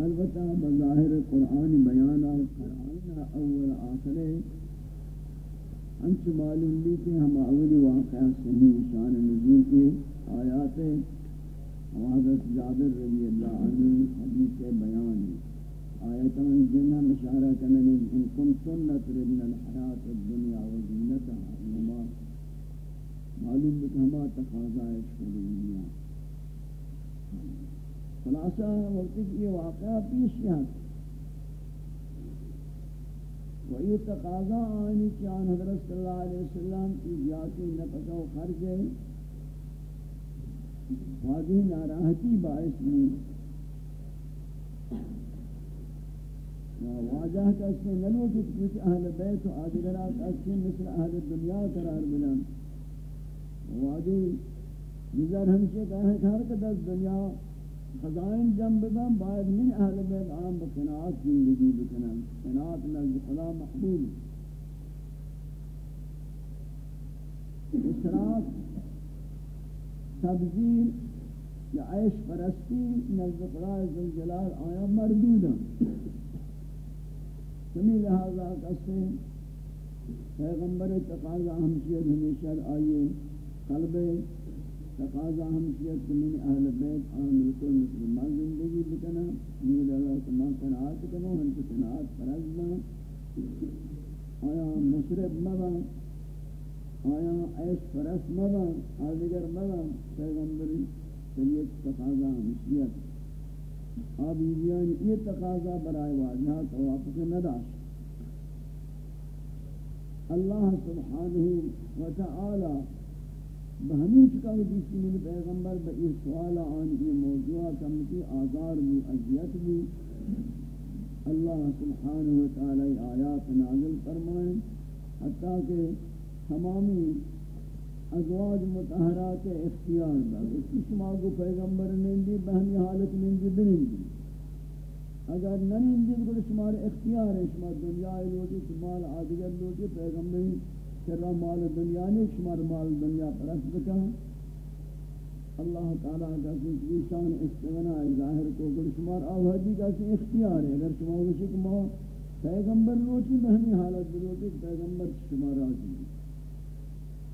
البتہ بظاہر قرآن بیانہ قرآن اول آخر انچ معلوم بھی کہ ہم اولی واقعہ صحیح شان نزول کے آیات حضرت جابر رضی اللہ عنہ حدیث بیان آیتان جنہ مشارہ کنگی ان کنتن تردن الحیات الدنیا و زینتها انما معلوم بھی کہ ہما تقاضا شکریہ خلاصہ وقت کی یہ واقعہ پیش یہاں و یہ تقاضا آنی کہ آن حضرت صلی اللہ علیہ وسلم کی زیادتی نفقہ و خرج ہے۔ واضح ناراحتی باعث میں واجہ کا اس میں نلو کہ کچھ اہل بیت و آدھگرات اچھے مثل اہل دنیا قرار بلن واضح نظر ہمشہ کہا ہے کہ ہر قدر دنیا خزائن جم بدن باید من اہل بیت عام بکنات زندگی بکنن کنات نزد خدا محبوب اسراف تبذیر یا عیش پرستی نزد خدا زلجلال آیا مردودا سمی لہذا کسے پیغمبر تقاضا ہمشیر ہمیشہ آئیے قلب تقاضا ہم کیا کہ من اہل بیت آن بالکل مسلمان زندگی بکنا نیل اللہ تمام قناعت کنو ہم کو قناعت فرض آیا مصرف مبا آیا عیش فرس مبا آدگر مبا پیغمبری شریعت تقاضا ہم ہمشیت آب یہ یہ تقاضا برائے واجہا توافق نداشت۔ اللہ سبحانہ وتعالی بہمی چکا کہ جس میں پیغمبر با یہ سوال آن یہ موضوع کمتی آزار بھی، اذیت بھی۔ اللہ سبحانہ وتعالی آیات نازل فرمائیں۔ حتیٰ کہ تمامی ازواج متحرات اختیار با اس کی شما کو پیغمبر نندی بہمی حالت نندی بنندی۔ اگر نندی تو شمار اختیار ہے، شما دنیا لوٹی شمال آدگر لوٹی، پیغمبر چرا مال دنیا نے شمار مال دنیا پرست بکا اللہ تعالیٰ کا کہ شان استغنا ظاہر کو گر شمار آوازی کا کہ اختیار ہے۔ اگر شما وشی کہ ما پیغمبر روٹی بہنی حالت بروٹی پیغمبر شما راضی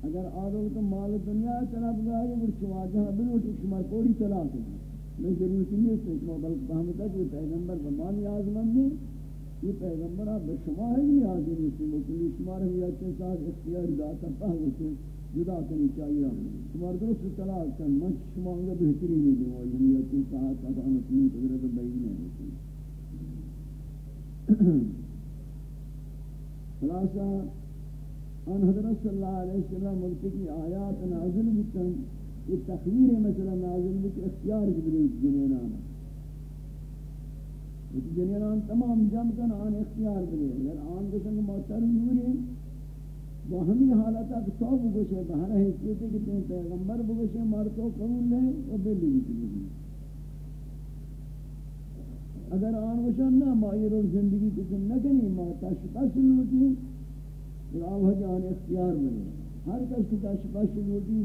اگر آدھو تو مال دنیا طرف گئے اگر شما جہاں بروٹی شمار کوڑی طلاق ہے میں ضرورت نہیں ہے شما بلکہ فہمتا کہ پیغمبر بمانی آزمان نہیں یہ پیغمبر آپ شما ہے نہیں آدھی نہیں مکلی شما رہی اچھے ساتھ اختیار داتا پہلے سے جدا کرنی چاہیے شمار درست طلاق کن، من شما انگا بہتری نہیں دوں اور یعنی اچھے ساتھ اتان اپنی قدرت بیدی نہیں ہوتی خلاصہ، ان حضرت صلی اللہ علیہ وسلم ملکی کی آیات نازل بکن یہ تخویر مثلا نازل بکن اختیار جبریت جنینانا جنیران تمام جم کن، آن اختیار بلے اگر آن کسنگ موتر نوری وہ ہمی حالتا کہ تو بگوشے بہر حیثیت ہے کہ تین پیغمبر بگوشے مارتو قبول لیں وہ بلی بھی اگر آن وشن نہ مائر اور زندگی کسن نکنی ما تشپس لوٹی پھر آوہ جان اختیار بلے ہر کس کی تشپس لوٹی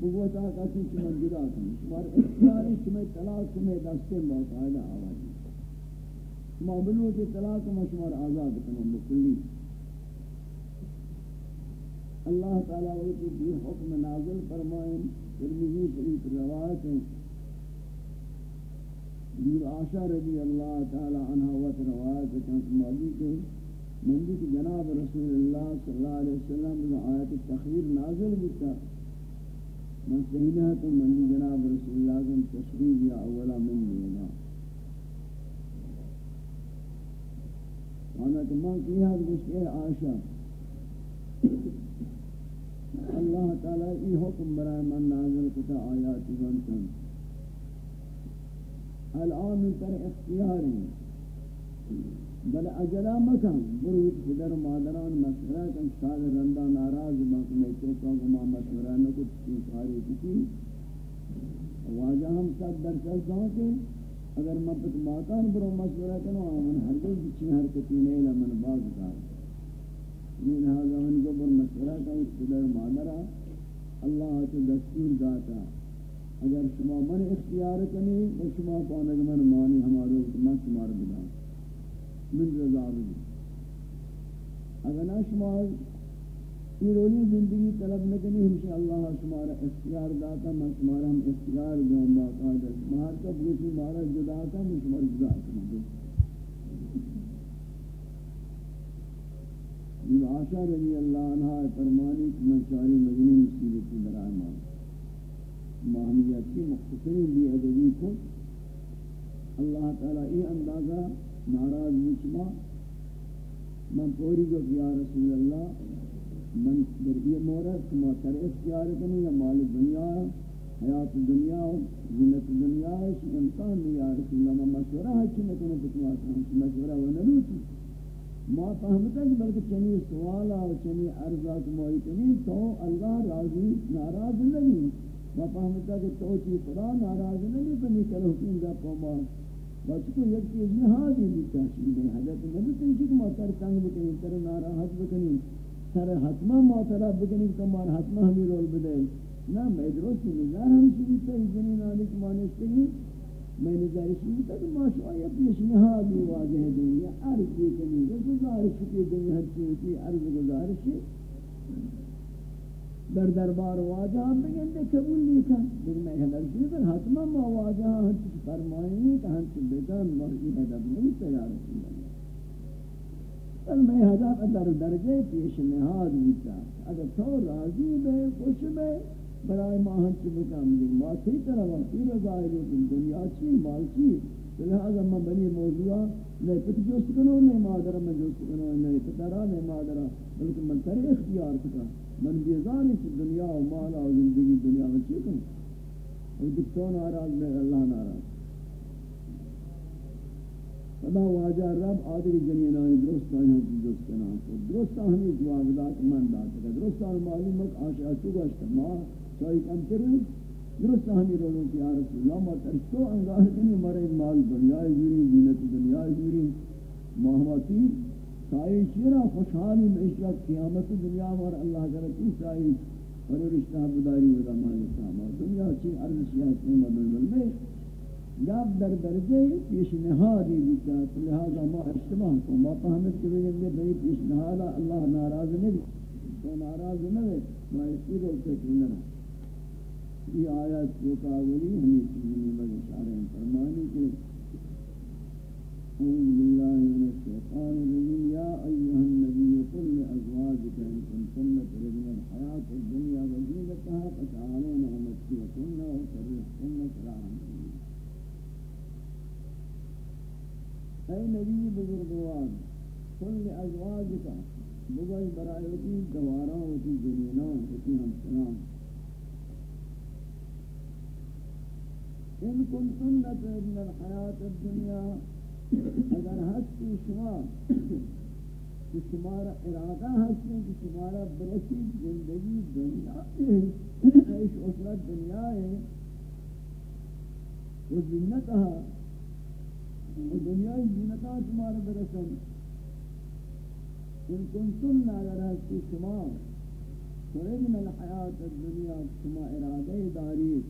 بگوتا کسی چمن جدا کنی شمار اختیاری چمیں طلاق چمیں دستے باقاعدہ آوازی. ما بلو کے طلاق مشمار آزاد تمام بکلی اللہ تعالیٰ وقت کی حکم نازل فرمائیں ترمذی شریف روایت ہیں دیر آشا رضی اللہ تعالی عنہ وقت روایت ہے موضوع کے مندی کی جناب رسول اللہ صلی اللہ علیہ وسلم آیت تخیر نازل بتا من سہیلہ تو مندی جناب رسول اللہ صلی اللہ علیہ وسلم تشریف یا اولا من لینا مانا کہ من کی حد گوشت عائشہ اللہ تعالی ای حکم برای من نازل کتا آیات بنتن الان تر اختیاری. بل اجلا مکن. بروت پدر مادران مشورہ کن. شاد رندہ ناراض باقی میں چوکا گما مشورہ نکت. کی کاری کسی. واجہ ہم سب در چلتا ہوں کہ اگر میں پت ماتان برو مشورہ کنو آمن ہرگز بچی حرکتی نہیں لمن باز کار۔ یہ لہذا من کو بر مشورہ کنو قدر مادرہ۔ اللہ تو دستور داتا۔ اگر شما من اختیار کنی و شما پانک من مانی ہمارو من شمار بدا من رضا بھی۔ اگر نہ شما یہ زندگی طلب نکنی ہمشہ اللہ شمارا اختیار داتا من شمارا ہم اختیار جان دوں باقاعدہ مہار کا بوچی مارا جدا تا من شمار جدا کنی یہ آشا رضی اللہ عنہ فرمانی کہ میں چاری مدنی مصیبتی برائے مانا ماہمیت کی مختصری بھی ادبی کو۔ اللہ تعالیٰ یہ اندازہ ناراض مجمع من پوری جو یا رسول اللہ من در یہ مورد کما تر اختیار کنی، یا مال دنیا، حیات دنیا، زینت دنیا ہے انسان نہیں یا رسول اللہ من مشورہ ہے چی نکنو پتوات مشورہ و نلوچی ما فهمتا کہ بلکہ چنی سوالا و چنی عرضات موئی کنی، تو اللہ راضی ناراض نہیں ما فهمتا کہ تو چی خدا ناراض نہیں کنی کرو حکم دا قوما بس کو یک چیز نہادی بھی تحصیل ہے حضرت نبی تن کی ما تر تنگ بکنی، تر ناراحت بکنی. سر حتما ما طرف بکنی کہ مار حتما ہمیں رول بدے نہ میں درست نظر ہم چیز تے جنین آنے کی مانشتگی میں نظر اسی تک ما شاید پیش نہادی واضح دیں یا عرض کنی یا گزارش کی دیں ہر چیز کی عرض گزارش. در دربار واجہ ہم بگن دے قبول نہیں کن لیکن میں حضر جیدن حتما ما واجہ ہم چیز فرمائیں کہ ہم چیز بکن مرئی حضر نہیں تیار رسول بل میں حضر در درجے پیش نہاد ہوتا اگر تو راضی بے خوش بے برای ما ہم چیز بکن لیکن ما سی طرح وقتی رضائی لیکن دنیا چی؟ مال چی؟ لہذا میں بنی موضوعہ نہیں پتہ جوست کنو نہیں مادرہ میں جوست کنو نہیں پتہ پترہ نہیں مادرہ بلکہ من تر اختیار کتا من بیزانی چی دنیا و مالا و زندگی دنیا میں چی کنو اور دکتون ناراض میں اللہ ناراض. خدا واجہ رب آدھر جنینانی درست آئی ہم کی درست کنا درست ہمیں جواب دا من دا سکا درست آئی معلوم ہے کہ آشا چوگا ما چاہی کم کریں درست ہمیں رولوں کی یا رسول اللہ ما ترشتو انگاہ کنی مرے مال دنیا جوری زینت دنیا جوری محمدی سائی شیرہ خوشحالی معیشت قیامت دنیا مر اللہ کرتی سائی اور رشتہ بداری ودا مال ساما دنیا چی عرض سیاسی مدن میں جب در درجے پیش نہادی بیتا لہذا ما اشتباہ کو ما فهمت کہ یہ بھئی پیش نہادا اللہ ناراض نہیں تو ناراض نہیں ما اسی کو کہنا یہ آیات جو کاولی ہمیں چیزیں میں اشارہ فرمانی کہ أعوذ بالله من الشيطان الرجيم يا أيها النبي قل لأزواجك إن كنتن تردن الحياة الدنيا وزينتها فتعالين أمتعكن وسرحكن سراحا أي نبي بزرگوار قل لأزواجك بغل برائیتی دوارا وتی جنینان وتی ہمسنان ان کنتن تردن الحیات الدنیا، اگر ہستی شما، کہ شمارا ارادہ ہستی کہ شمارا برسی زندگی دنیا ایش اسرت دنیا ہے، وہ زنتها وہ دنیا زنتها شمارا برسن ان کنتن اگر ہستی شما. تردن الحیات الدنیا شما ارادہ داری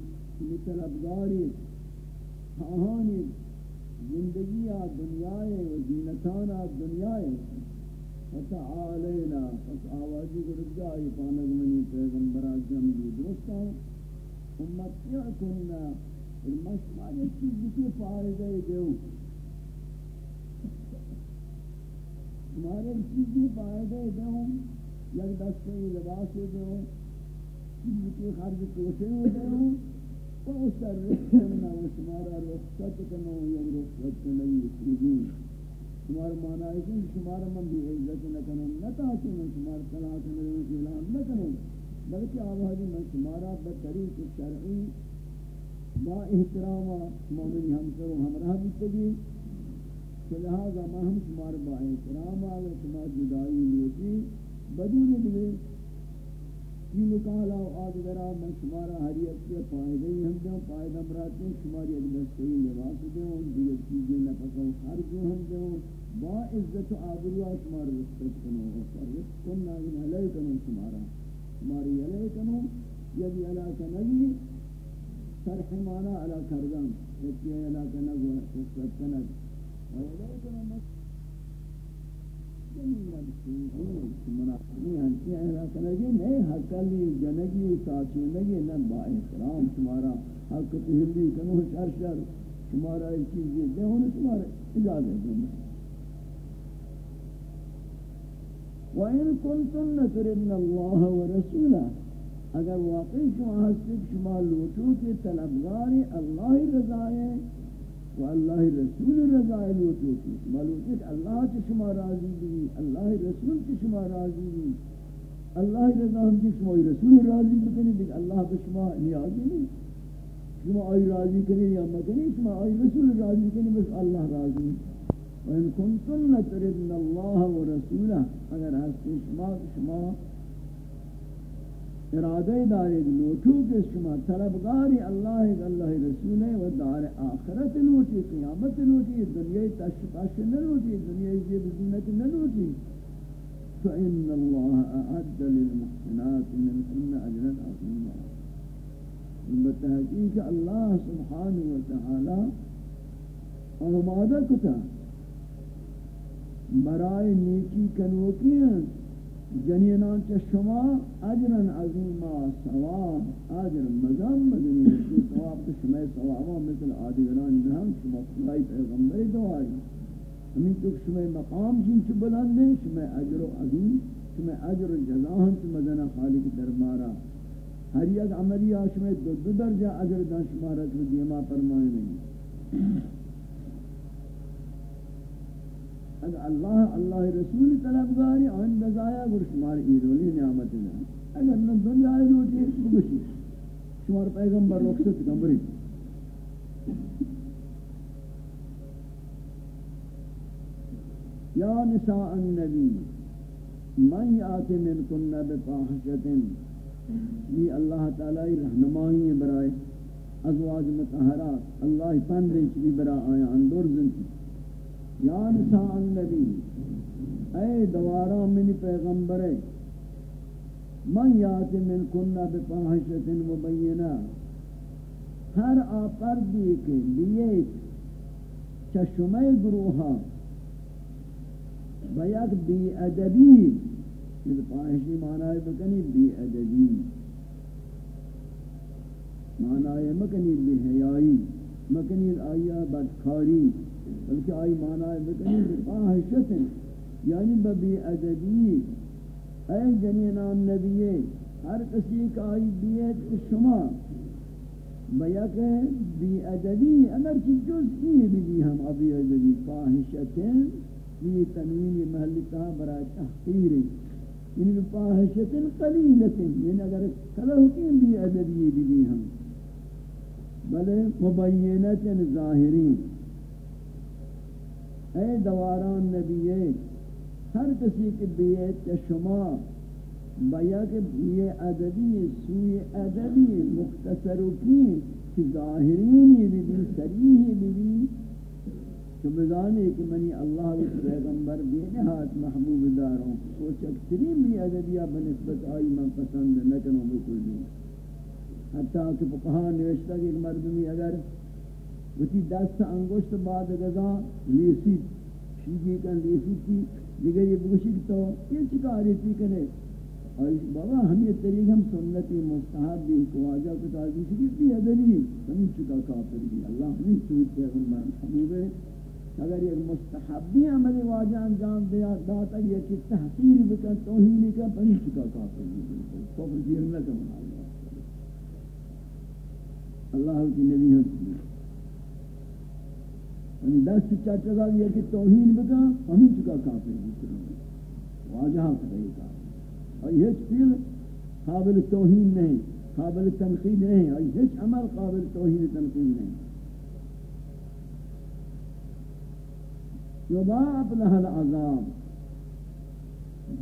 مثل ابداری خواہانی زندگی دنیا و زینتان دنیا فتعالینا پس آوازی کو رجا آئی پانک منی پیغمبرہ جم دی درستا امتیعکن المشمع ایک چیز کی فائدہ دیو ہمارے چیز فائدہ دیو یک دستے لباس دیو چیز کی خرج کوشے دیو وَأُسَرِّحْنَا وَشْمَارَ رُخْصَتِكَنَا وَيَوْ رُخْصَتِ لَيْ يُسْرِدِينَ شمار معنی ہے کہ شمار من بھی عزت نہ کریں نہ تاکہ من شمار طلاق نہ اعلان نہ کریں بلکہ آوازی من شمارا بطریق شرعی با احترام مومن ہم سے ہمراہ بھی۔ کہ لہذا ما ہم شمار با احترام آگے شمار جدائی لیتی بدون بھی کی مکالا و آدگرہ من شمارا حریت کے فائدہ ہی ہم دیں فائدہ مراتے ہیں شماری ایک دستہی لباس دیں دیگر چیزیں نفقہ و خرجوں ہم دیں با عزت و آبروہ شمار رسپت کنو و فرس کننا ان علیہ کنو شمارا شماری علیہ کنو یدی علیہ کنگی شرح مانا علا کردن یکی علا کنگ و قصت کنگ و نہ با احترام تمہارا حق تہلی کنو شر شر تمہارا چیز دے ہونے تمہارا اجازت دیں وَإِن كُنتُنَّ تُرِدْنَ اللَّهَ وَرَسُولَهُ اگر واقعی شما ہستید شما لوٹو کے طلبگاری اللہ رضائے و اللہ رسول رضائے لوٹو کی شما لوٹو کہ اللہ کی شما راضی بھی اللہ رسول کی شما راضی بھی اللہ رضا ہم کی شما رسول راضی بکنی دیکھ اللہ پر شما نیازی نہیں۔ شما آئی راضی کنی یا مکنی شما آئی رسول راضی کنی بس اللہ راضی وَإِن كُنْتُنَّ تُرِدْنَ اللَّهَ وَرَسُولَهُ اگر ہستی شما شما ارادہ دارید لوٹو کے شما طلبگاری اللہ اللہ رسول و دار آخرت لوٹی قیامت لوٹی دنیا تشفاش نلوٹی دنیا زیب زینت نلوٹی فإن الله أعد للمحسنات من كن أجرا عظيما۔ بتحقیق اللہ سبحانہ وتعالی آمادہ کتا۔ برائے نیکی کنوکیاں۔ جنینان چه شما اجرن عظیما ثواب، اجر مزام مدنی شما ثواب تو شما ثوابا مثل آدگران نهم شما خدای پیغمبر دواری همین تو شما مقام جن چه بلند ہے شما اجر و عظیم، شما اجر و جزا ہم چه مدن خالق دربارا. ہر یک عملی شما دو دو درجہ اجر دان شما رکھ دیما فرمائے نہیں اگر اللہ اللہ رسول طلبگاری، آن بزایا گر شمار ایرولی نعمت ہے۔ اگر نہ دنیا روٹی بگشی شمار پیغمبر رخصت کمبری یا نساء النبی، من یات من کن بفاحشت یہ اللہ تعالی رہنمائی برائے ازواج متحرات اللہ پندرچ بھی برا آیا، اندور زنتی یا نساء النبی، اے دوارا منی پیغمبر، من یات من کننا بفاحشت مبینہ، ہر آپر دی کے لیے چشمہ گروہا بیک بی ادبی یہ فاحشی معنی بکنی بی ادبی، معنی مکنی بی حیائی، مکنی آیا بدکاری. بلکہ آئی معنی بکنی بفاحشت یعنی ببی ادبی اے جنینان نبیے، ہر کسی کا آئی بیت شما۔ بیا بی ادبی اگر چی جزئی بھی ہم ابی ادبی فاحشت یہ تنوین محلتا برای تحقیر یعنی بفاحشت قلیلت یعنی اگر کلہکیم بی ادبی بھی ہم۔ بلے مبینت ظاہرین۔ اے دواران نبیے ہر کسی کے بیعت شما بیا کہ یہ ادبی، سوی ادبی، مختصر کی کہ ظاہرین بھی بھی سریح بھی بھی کہ بزانے کہ منی اللہ و پیغمبر بھی نہات محبوب داروں وہ چکترین بھی ادبیہ بنسبت آئی من پسند نکنوں بکل بھی حتیٰ کہ فقہاں نوشتہ کہ ایک مردمی اگر وتی دست انگشت بعد گزا لیسی. شیگی کن لیسی کی دیگر یہ بگوشی تو یہ چکاری تھی کنے اور بابا ہم یہ طریق ہم سنتی مستحب بھی کواجہ کو تعالی کی بھی ادنی ہم چکا کافر بھی اللہ ہمیں سوچ پیغمبر محبوب ہے اگر یہ مستحبی عمل واجہ انجام دیا داتا یہ کہ تحقیر بکن توہین کا پنی چکا کافر بھی کفر گیر نہ کرنا اللہ کی نبی ہم یعنی دست چاچا دا یہ کہ توہین بکا ہمیں چکا کافر بکروں واجہ کرے گا اور یہ چیز قابل توہین نہیں، قابل تنقید نہیں۔ اور یہ عمل قابل توہین تنقید نہیں۔ یضاعف لها العذاب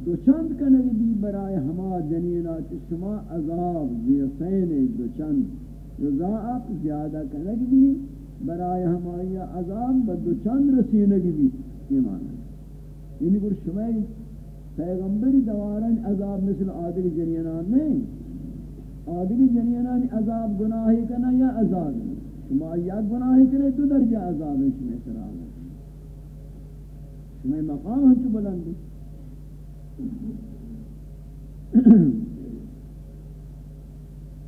دو چند کنگی بھی برای ہما جنینا شما عذاب زیسین دو چند۔ یضاعف زیادہ کنگی بھی برای ہمائی عذاب بدو چند رسینگی بھی یہ معنی ہے۔ یعنی کہ شمائی پیغمبری دوارن عذاب مثل آدھر جنینان نہیں۔ آدمی جنینان عذاب گناہی کنا یا عذاب شما یا گناہی کنے دو درجہ عذاب ہے شمائی شما سرا شما مقام ہم چو بلندی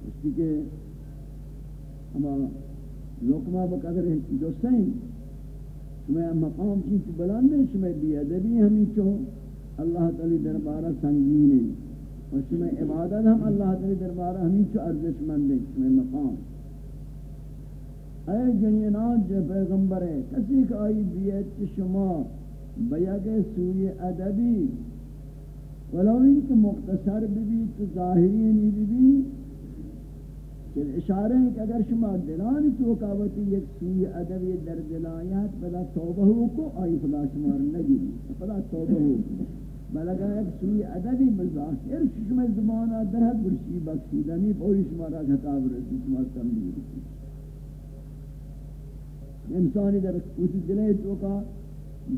اس کے ہمارا لوکما بقدر جو سہیں شما مقام چیز بلند ہے شما بی ادبی ہمیں چو اللہ تعالی دربارہ سنگین ہے اور شما عبادت ہم اللہ تعالی دربارہ ہمیں چو ارزش مند ہیں شما مقام۔ اے جنینات جو پیغمبر ہے، کسی کا آئی بیت شما بیگ سوی ادبی، ولو ان کے مختصر بھی تو ظاہری نہیں بھی کہ اشارے ہیں کہ اگر شما دلان تو کاوتی ایک سوی ادبی در دلایات، بلا توبہ ہو کو آئی خدا شمار نگی بلا توبہ کو. بلکہ ایک سوی ادبی مظاہر شما زمانہ در حد برشی بخشیدنی پوری شما را خطاب رسی، شما سمجھی رسی. انسانی در اسی دلے تو کا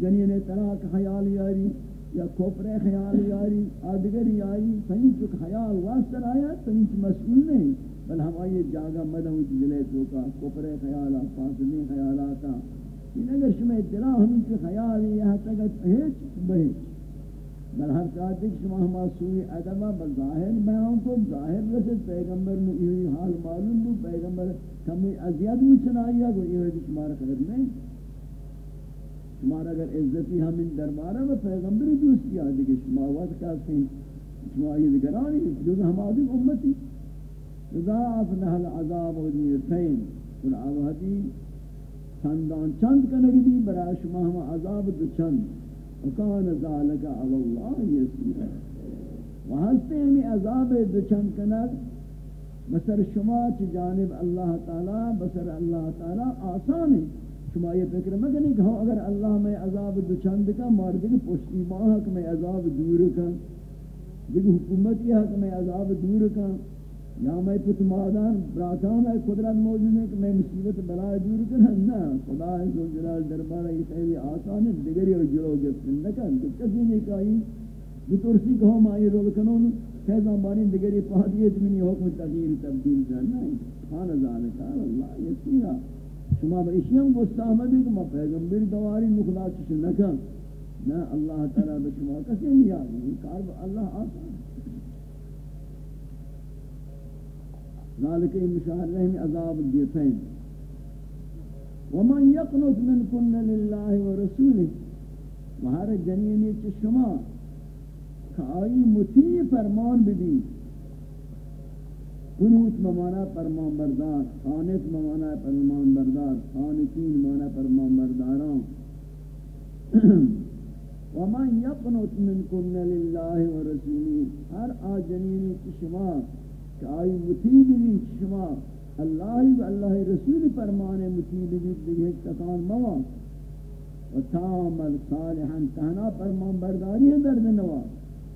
جنین طلاق خیال یاری، یا کفر خیال یاری آدگر یاری فہین چک خیال واسطر آیا فہین مسئول نہیں. بل ہم آئیے جاگا مدہ اسی دلے تو کا کفر خیالا فاسدین خیالاتا ان اگر شما اطلاع ہمیں چک خیال یہاں تک ہیچ بہیچ۔ بل ہر چاہتے کہ شما ہما سوئی ادبہ بظاہر بیان کو، ظاہر رسد پیغمبر نے یہ حال معلوم ہو پیغمبر کمی عذیت میں چنائیا کو یہ ہے شمارا خبر نہیں۔ شمارا اگر عزتی ہم ان دربارہ میں پیغمبری دوستی آدھے کہ شما وقت کہتے ہیں شما یہ ذکرانی جو ہم آدم امتی۔ اضاف نحل عذاب و دیتین چندان چند کنگی دی برای شما ہم عذاب دو چند. وكان ذلك على الله يسيرا وهستے ہمیں عذاب دچن کنر بسر شما چی جانب اللہ تعالی، بسر اللہ تعالی آسان ہے شما یہ فکر مکنی کہ ہاں اگر اللہ میں عذاب دچند کا مارد کے پشتی ماہ کہ میں عذاب دور کا دیکھ حکومت یہ کہ میں عذاب دور کا یا میں پت مادان براتان ہے قدرت موجود ہے کہ میں مصیبت بلا دور کرنا نہ خدا ہے جو جلال دربار ہے خیلی آسان ہے، دیگری اور جلو گفتن نکن تو کسی نے کہا یہ ترسی کہو ما یہ رول کنون فیضان باری دیگری پہادیت منی حکم تغییر تبدیل کرنا ہے خان ذالکہ اللہ یسیرا شما با اشیاء مستحمدی کہ ما پیغمبر دواری مخلا چش نکن نہ اللہ تعالی بشما کسی نہیں آگی کار اللہ آسان ذلك مشاهد لهم عذاب الديتين ومن يقنط من كن لله ورسوله وهر جنینی چه شما که آئی مطیع فرمان بدی قنوت ممانا فرمان بردار، خانت ممانا فرمان بردار، خانتین ممانا فرمان برداران. ومن يقنط من كن لله ورسوله هر آجنینی چه شما کہ آئی مطیب بھی شما اللہ و اللہ رسول فرمانے مطیب بھی دیکھے تکان موا و تامل صالحا تہنا فرمان برداری ہے درد نوا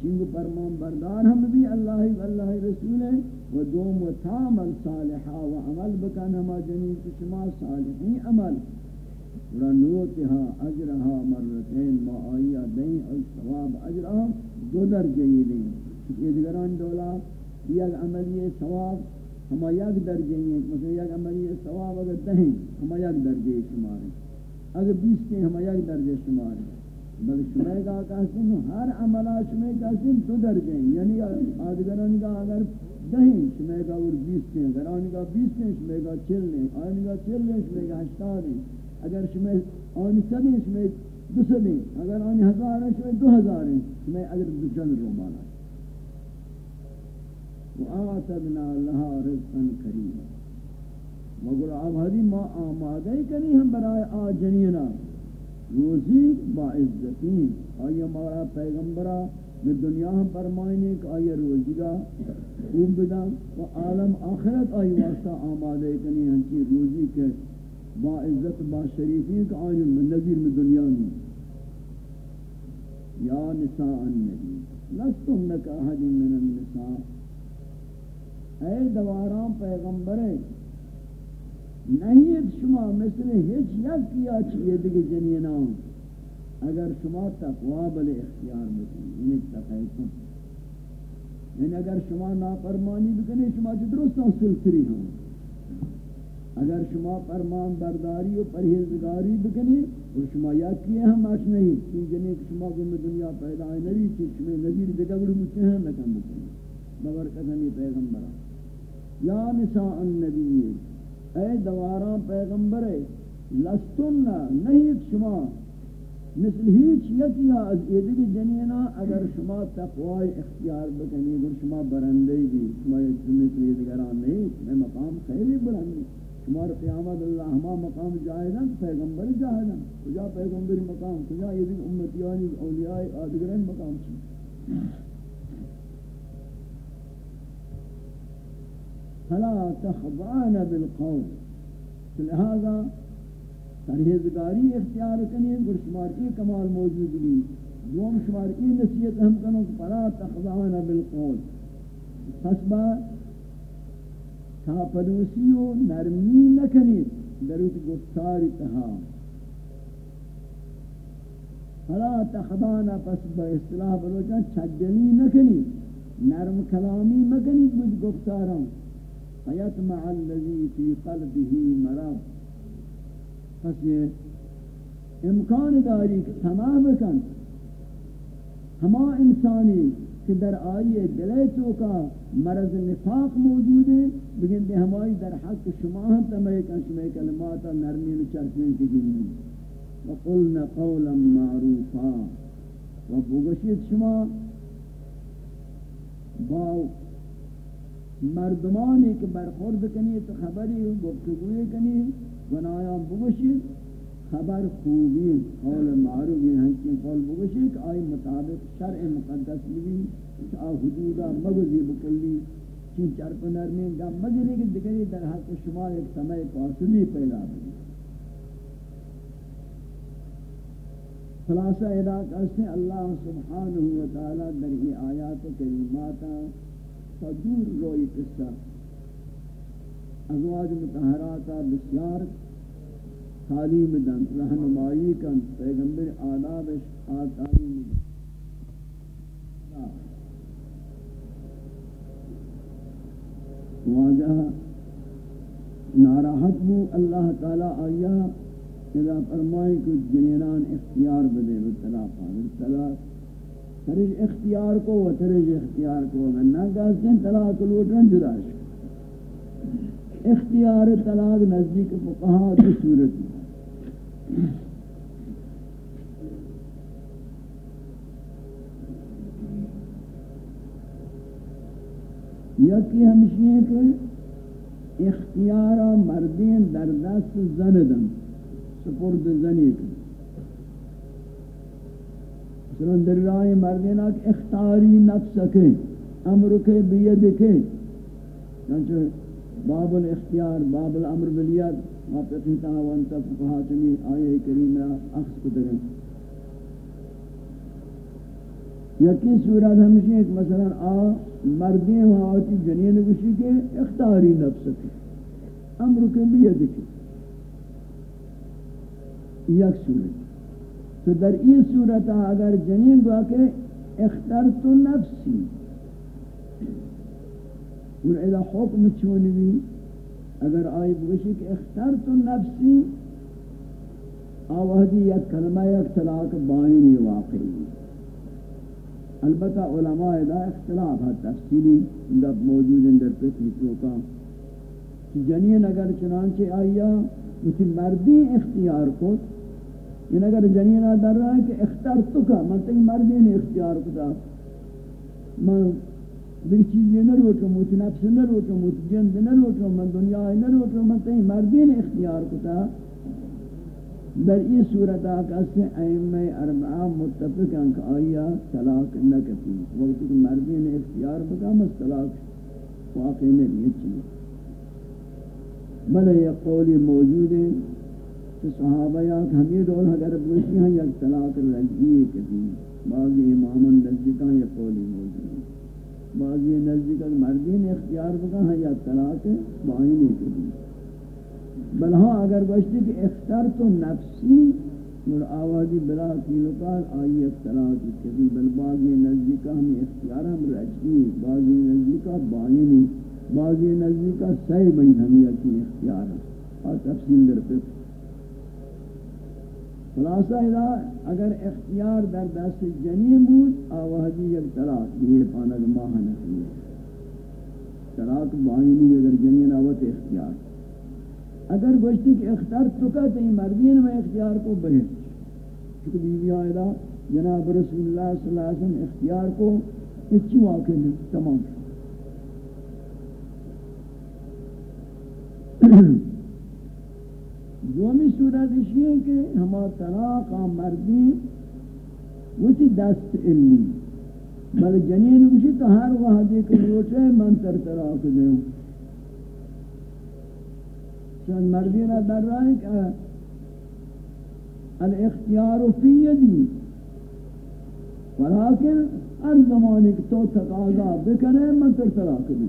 چنگ فرمان بردار ہم بھی اللہ و اللہ رسول ہے و دوم و تامل صالحا و عمل بکن ہما جنین کی شما صالحی عمل رنوتها اجرها مرتين ما آیا دیں اور ثواب اجرها دو درجے دیں یہ دیگران دولا یک عملی ثواب، ہما یک درجے ہیں، مثلا یک عملی ثواب اگر دہیں، ہما یک درجے شمار ہیں اگر بیس ہیں، ہما یک درجے شمار ہیں بل شمائے گا کہتے ہیں ہر عملہ شمائے کہتے ہیں تو درجے ہیں۔ یعنی آدگران کا اگر دہیں شمائے گا اور بیس ہیں۔ اگر آنی کا بیس ہیں شمائے گا چل لیں آنی کا چل لیں شمائے گا ہشتا دیں اگر شمائے آنی سبیں شمائے دو سبیں اگر آنی ہزار ہیں شمائے دو ہزار ہیں۔ شمائے اگر دو چند رو مانا ہے وآتدنا لها رزقا كريما مگر اب ہری ما آمادہ کنی ہم برائے آ جنینا روزی با عزتین آیا مارا پیغمبرہ میں دنیا ہم فرمائنے کہ آیا روزی کا خوب بدا۔ و عالم آخرت آئی واسطہ آمادہ کنی ہنچی روزی کے با عزت با شریفین کہ آیا نظیر میں دنیا میں۔ یا نساء النبی، لستم لک احد من النساء۔ اے دواران پیغمبر نہیں شما مثل ہیچ یک کیا چیئے دیگے جنینان. اگر شما تقوی بلے اختیار بکنی یعنی تقیتن. یعنی اگر شما نافرمانی بکنی، شما درست حاصل کری ہوں اگر شما فرمان برداری و پرہیزگاری بکنی اور شما یاد کیے ہم آش نہیں کہ جنہیں شما کو میں دنیا پیدا ہے نبی کہ شما نبی جگہ گڑ مجھے ہیں لکن بکنی. ببرکت ہمیں پیغمبرہ یا نساء النبی، اے دواران پیغمبر، لستن نہیں شما، مثل ہیچ یکیا از ایدی جنینا، اگر شما تقوی اختیار بکنی، اگر شما برندے دی، شما یک مثل ایدگران نہیں، میں مقام خیلی برندی شما قیامت اللہ ہما مقام جاہدن، پیغمبر جاہدن، کجا پیغمبر مقام، کجا ایدی امتیانی اولیاء آدگرین مقام چی؟ فلا تخضعن بالقول. لہذا پرہیزگاری اختیار کنی گر شمار ای کمال موجود بھی دوم شمار ای نصیحت ہم کنو کہ پلا تخضعنا بالقول حسبا تاپدوسی و نرمی نکنید دروت گفتار تہا فلا تخضعنا پس با اصطلاح بلوچا چھجلی نکنید. نرم کلامی مکنید مجھ گفتارم. فیتمع الذی فی قلبه مرض. پس یہ امکان داری کہ تمام کن. ہما انسانی کہ در آئیے دلے تو کا مرض نفاق موجود ہے بگن دے ہمائی در حق شما ہم تمہیں کن، شما کلماتا نرمی و کی گنی وقلنا قولا معروفا. و بگشید شما باو مردمانی کہ برخورد کنی، تو خبری گفتگوی کنی. گنایا بگوشید خبر خوبی قول معروف یہ ہنچین قول بگوشید کہ آئی مطابق شرع مقدس بھی آ حدودا مگزی بکلی. چین چرپ نرمی گا مجلی کی دکری در حق شما ایک سمے پاسلی پیدا بھی خلاصہ ادا کرتے اللہ سبحانہ وتعالی در ہی آیات کریماتا صدور روئی قصہ. ازواج متحراتا بسیار تعلیم دن، رہنمائی کن، پیغمبر آدابش آ تعلیم دن واجہ ناراحت بو، اللہ تعالی آیا اذا فرمائی کو جنینان اختیار بدے بطلاقا بطلاق ترج اختیار کو و ترج اختیار کو اگر نہ گاستے طلاق لوٹن جدا اختیار طلاق نزدیک فقہا کی صورت. یکی ہمشی ہے کہ اختیار مردین در دست زن دن سپرد زنی کی مثلا در رائے مردین آکھ اختاری نفس کے، امر کے بید کے۔ چنانچہ باب الاختیار، باب الامر بالید ما پتیتا وانتا فقہاتنی آئے کریمہ اخذ کو درن یکی صورت ہمشی ایک مثلا آ مردی وہاں جنین گوشی کے اختیاری نفس کے، امر کے بید کے۔ یک صورت تو در این صورت اگر جنین گوا کہ اخترت نفسی. اور اذا حکم چونی بھی اگر آئی بگشی کہ اخترت نفسی آوہدی یک کلمہ یک طلاق بائنی واقعی. البتہ علماء دا اختلاف ہے تفصیلی گب موجود اندر پسیتوں کا کہ جنین اگر چنانچہ آیا اسی مردی اختیار کو یہ اگر جنین در رہا ہے کہ اخترتو کا من تی مردی نے اختیار کو من دیگه چیزی نروچم موت نفس نہ نروچم موت جند نروچم من دنیا نہ نروچم من تین مردین اختیار کتا در این صورت آکاس ائمہ اربعہ متفق ہیں کہ آیا طلاق نہ نکتی وقت کہ مردین اختیار بکا مس طلاق واقع نہیں چیز بلے یہ قولی موجود ہے صحابہ یا ہمیں رول اگر بوشی ہیں یک طلاق رجعی کتی بعضی امامن نزدیکاں یہ قولی موجود. ہے بعضی نزدیک مردین اختیار بکا ہیں یا طلاق بائنی کری بل ہاں اگر گوشتی کہ اختر تو نفسی اور آوازی بلا کی لکال آئی اختلاط کبھی بل باغی نزدیکہ ہمیں اختیار ہم رجی باغی نزدیکہ باینی باغی نزدیکہ سی بین ہمیں اکی اختیار. ہے اور تفصیل در پر خلاصہ اذا اگر اختیار در دست جنین بود، آوازی یک طلاق یہ پانک ماہ نکلی طلاق باینی اگر جنین آوت اختیار. اگر گوشتی کہ اختیار چکا تو یہ مردین میں اختیار کو بہت چکہ بیوی آئیدہ جناب رسول اللہ صلی اللہ علیہ وسلم اختیار کو اچھی واقع نہیں تمام دومی صورت اسی ہے کہ ہما طلاق مردین وہ تھی دست علی بل جنین اسی تو ہر وحدی کے لوٹے من تر طلاق دے ہوں۔ چون مردین در رہا ہے کہ الاختیار فی یدی ولیکن ہر زمانے کہ تو تقاضا بکنے، من تر طلاق دے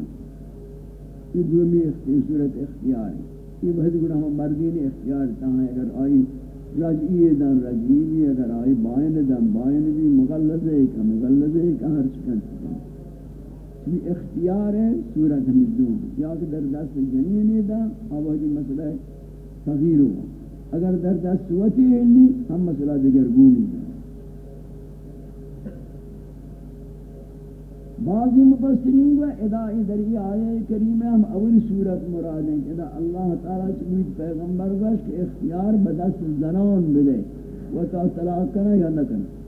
یہ دومی صورت اختیار ہے یہ بہت گناہ مردین اختیار تاہیں اگر آئی رجعی دن رجعی بھی، اگر آئی بائن دن بائن بھی، مغلظ ہے کہ مغلظ ہے کہ ہر چکن چکن یہ اختیار ہے صورت ہمیں دو یا کہ در دست جنین دا آوازی مسئلہ تغییر ہوا۔ اگر در دست سوتی ہے، ہم مسئلہ دیگر گونی بعضی مفسرین کو ادائی در یہ آیے کریمہ ہم اولی صورت مراد ہیں کہ ادا اللہ تعالیٰ چمید پیغمبر گوش کہ اختیار بدست زنان بدے و تا طلاق کرنا یا نہ کرنا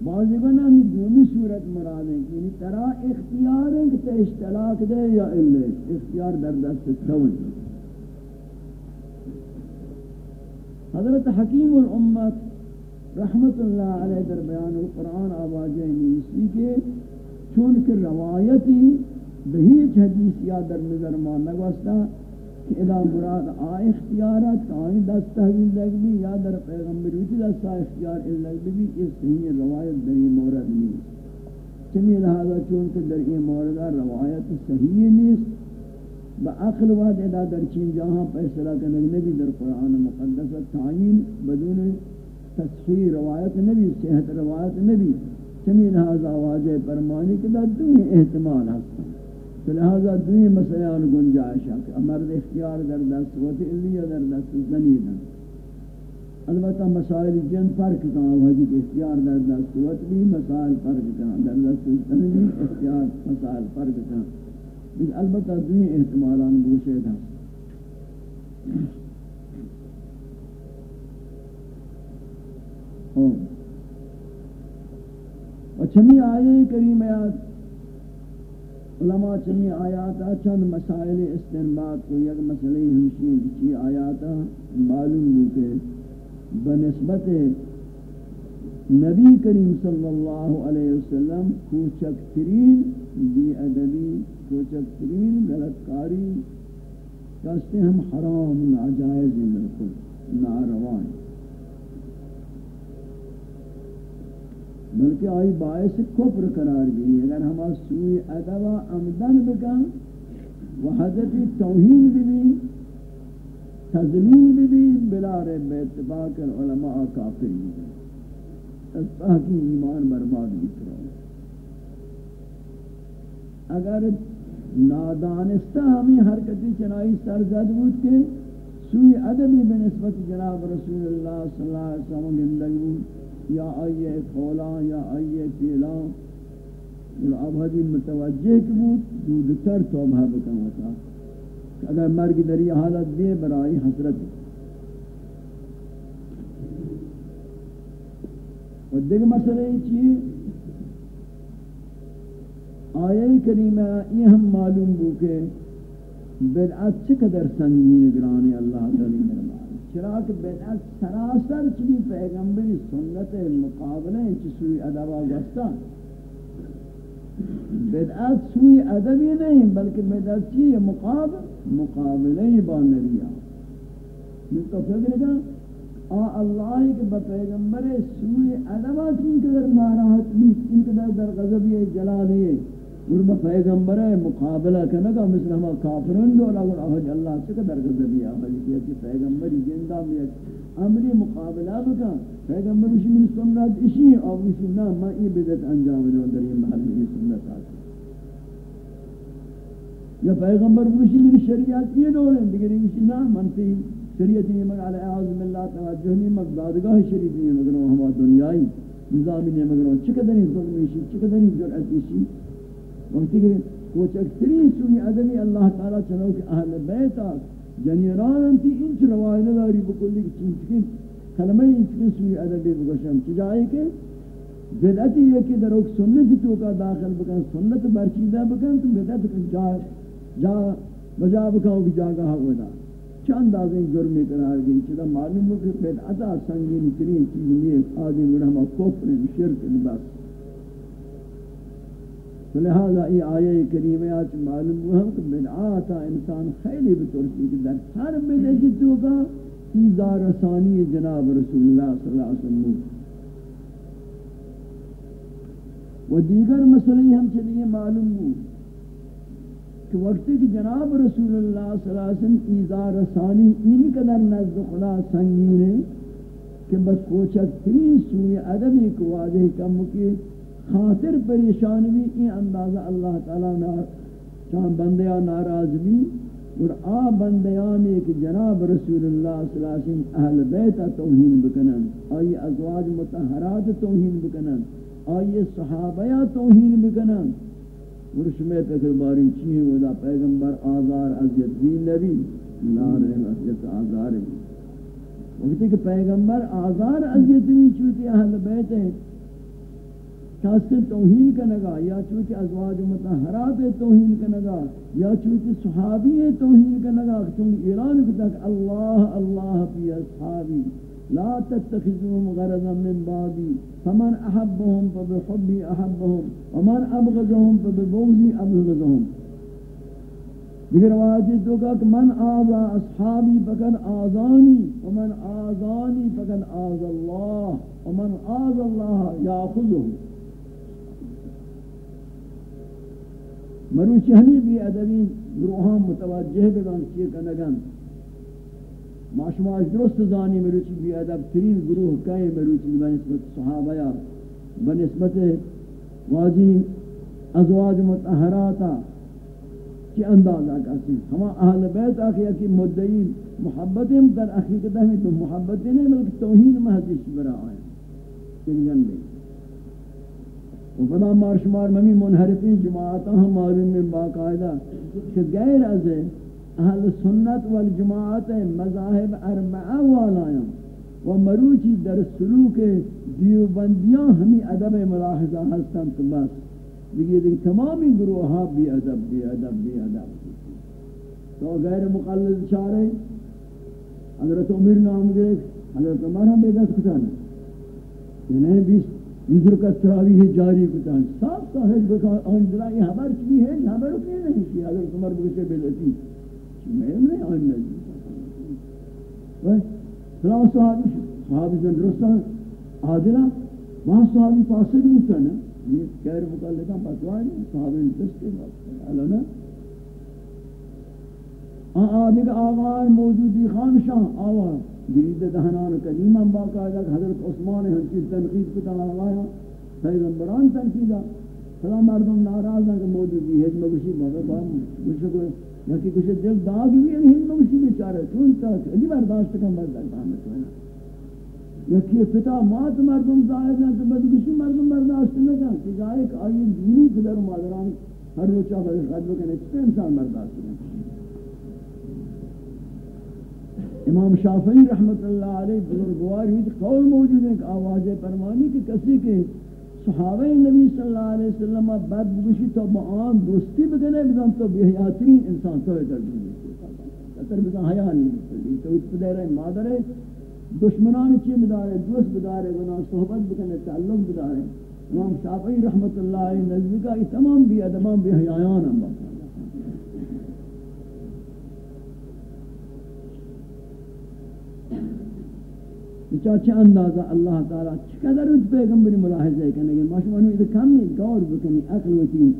بعضی کو ہم دومی صورت مراد ہیں یعنی ترا اختیار ہے کہ تے اشتلاک دے یا اللہ اختیار در دست سوئی حضرت حکیم الامت رحمت اللہ علیہ در بیان قرآن آواز نیسی کے، چونکہ روایتی بہیچ حدیث یا در نظر ما نگوستا کہ ادا مراد آ اختیارات آئین دست تحویل لگ بھی یا در پیغمبر ویتی دستا اختیار لگ بھی اس صحیح روایت در یہ مورد نہیں چمی لہذا چونکہ در یہ مورد روایت صحیح نیست. با عقل واد ادا در چین جہاں پیسرہ کا نبی در قرآن مقدس تعین بدون تصحیح روایت نبی، صحت روایت نبی. چمی لہذا واجہ فرمانی کہ دا دوئی احتمال ہستا تو لہذا دوئی مسئلان گنجائش ہے مرد اختیار در دست وقت علیہ در دست زنیدہ البتہ مسائل جن فرق کہاں وحدی کہ اختیار در دست وقت بھی مسائل فرق کہاں در دست زنیدہ اختیار، مسائل فرق کہاں البتہ دوئی احتمالان گوشے تھا و چمی آئے کریمیات علماء چمی آیاتا چند مسائل استنباد کو یک مسئلہ ہمشی کچی آیاتا معلوم ہو کہ بنسبت نبی کریم صلی اللہ علیہ وسلم کوچک ترین، بی ادبی کوچک ترین غلط کاری کہتے ہم حرام، ناجائز بالکل، ناروان۔ بلکہ آئی باعث کفر قرار گئی۔ اگر ہم سوئی ادبا امدن بکن وحدت توہین بھی بھی تزمین بھی بھی بلا رب اتباق العلماء کافر بھی اس کی ایمان برباد بھی کرو۔ اگر نادانستہ ہمیں حرکتی چنائی سرزد بود کے سوئی ادبی بنسبت جناب رسول اللہ صلی اللہ علیہ وسلم گندگی یا آئیے کھولا، یا آئیے پیلا اور اب حدی متوجہ کی بود دودتر توبہ بکن ہوتا۔ اگر مرگ در یہ حالت دے برائی حسرت اور دیکھ مسئلہ یہ چیز آیہ کریمہ یہ ہم معلوم بو کہ بدعت چقدر سنگین گرانے اللہ تعالی فرمائے چراک بدعت سراسر چلی پیغمبری سنت مقابلہ چی سوی ادبا گستا بدعت سوی ادبی نہیں، بلکہ بدعت چی مقابل مقابلہ با نبی نبیہ تو فکر کن آ اللہ کے پیغمبر سوی ادبا چین قدر ناراحت بھی چین قدر در غضبی جلالی اور با پیغمبر مقابلہ کنگا، مثل ہما کافرن دولا اور احج جی اللہ سے قدر غزبی آملی کیا کہ پیغمبری زندہ میں امری مقابلہ بکا، پیغمبر اسی من سنت اسی اور اسی نا، ما ای بدت انجام دو در یہ محل میں سنت آتی یا پیغمبر اسی من شریعت یہ دولیں دیگر اسی نا منتی شریعت نہیں مگر علی اعظم اللہ توجہ نہیں، مگر دادگاہ شریف نہیں مگر ہما دنیای نظامی نہیں مگر چقدر ظلمی شی چقدر جرعتی شی وقتی کہ کوچ اکترین سونی ادمی اللہ تعالی چنو کہ اہل بیتا جنیران انتی انچ روائی نداری بکلی کی چونچکن کلمہ انچکن سونی ادمی بگوشم. چجائے کہ بدعتی یہ کہ در اوک سنت تو کا داخل بکن، سنت برچیدہ بکن، تو بدعت جا جا، بجا بکاؤ کی جاگہ ہو دا چند آزیں جرمی قرار گئی چلا معلوم ہو کہ بدعتا سنگین ترین چیز نہیں آدمی مرحمہ کفر، شرک، بس. لہذا یہ آیہ کریمہ آج معلوم ہوا کہ بدعاتا انسان خیلی بطورتی کہ در ہر بدعی تو کا ایزا رسانی جناب رسول اللہ صلی اللہ علیہ وسلم و دیگر مسئلے ہم چلیے معلوم ہو کہ وقتی کہ جناب رسول اللہ صلی اللہ علیہ وسلم ایزا رسانی ان قدر نزد خدا سنگین ہے کہ بس کوچک ترین سوی ادبی کو واضح کم کی خاطر پریشان بھی، این اندازہ اللہ تعالیٰ نا چاہ بندیاں ناراض بھی۔ اور آ بندیان ایک جناب رسول اللہ صلی اللہ علیہ وسلم اہل بیت توہین بکنن۔ آئی ازواج متحرات توہین بکنن۔ آئی صحابہ توہین بکنن۔ اور شمی پکر باری چیئے ودا پیغمبر آزار عزیت بھی نبی نار عزیت آزار بھی وقتی کہ پیغمبر آزار عزیت بھی چوتی اہل بیت ہیں شاستر توہین کا نگا، یا چوتی ازواج متحرات توہین کا نگا، یا چوتی صحابی توہین کا نگا، چونکہ اعلان کتا کہ اللہ اللہ فی اصحابی، لا تتخذوهم غرضا من بعدی، فمن احبهم فبحبی احبهم ومن ابغضهم فببغضی ابغضهم دیگر روایتی تو کہا کہ من آزا اصحابی فقد آزانی ومن آزانی فقد آز اللہ، ومن آز اللہ یاخذه مروچی ہمیں بھی ادبی گروہاں متوجہ بگان چیئے کنگن. معشماش درست زانی مروچی بھی ادب ترین گروہ کئی مروچی بنسبت صحابہ بنسبت واجی ازواج متحراتا کی اندازہ کرتی ہما اہل بیت آکھ یکی مدعی محبتیں در اخیقتہ میں تو محبتیں نہیں، بلکہ توہین محضیش برا آئے تنجن میں۔ فدا مار شمار ممی منحرفین جماعت ہم معلوم میں باقاعدہ کہ غیر از اہل سنت والجماعت مذاہب اربعہ والایاں و مروچی در سلوک دیوبندیاں ہمیں ادب ملاحظہ ہستن تو بس دیکھئے دیکھ تمامی گروہا بھی ادب بھی ادب بھی ادب تو غیر مقلد چارے حضرت عمر نام گئے، حضرت عمر ہم بے دست کتانا یہ نہیں یعنی بیس ادھر کا تراویح جاری کتا ہے صاف صاحب بکا آن دلائی حبر چی ہے حبر کی نہیں کی حضرت عمر بکشے بیلتی میں نہیں آن نہیں فلاں صحابی صحابی جن درستا عادلہ وہاں صحابی فاسد ہوتا نا یہ یعنی کہر مقلقہ پتوائی صحابی دست کے بعد علنا آن آدھے آغای موجودی خانشان آواز جرید دہنان قدیمان باقاعدہ حضرت عثمان ہنچی تنقید کو تلاوایا پیغمبران تنقیدہ فلا مردم ناراض ہیں کہ موجودی ہے مگوشی بابا بام مجھے کوئی یکی کچھ دل داغ بھی ہے یعنی ہند مگوشی بیچارے چون تک علی برداشت کم برداشت بہمت ہونا یکی پتا مات مردم زائد ہیں تو بدگوشی مردم برداشت نہ کن کہ جائے کہ آئی دینی قدر مادران ہر روچہ بدر خدمہ کنے چھتے انسان برداشت کریں امام شافعی رحمت اللہ علیہ بزرگوار ہوئی قول موجود ہے کہ آواز فرمانی کہ کسی کے صحابہ نبی صلی اللہ علیہ وسلم بد بگوشی تو معان دوستی بگنے بزن تو بیہیاترین انسان تو ادھر بھی اثر بزن حیاء نہیں بسلی تو اس پدر مادر ہے. دشمنان چی بدارے؟ دوست بدارے بنا صحبت بکنے، تعلق بدارے. امام شافعی رحمت اللہ علیہ نزدی کا تمام بھی ادمان بھی ہم بکنے چاچے اندازہ اللہ تعالی چقدر اس پیغمبری ملاحظہ کرنے گے ماشمانو ادھا کمی گور بکنی اقل وطین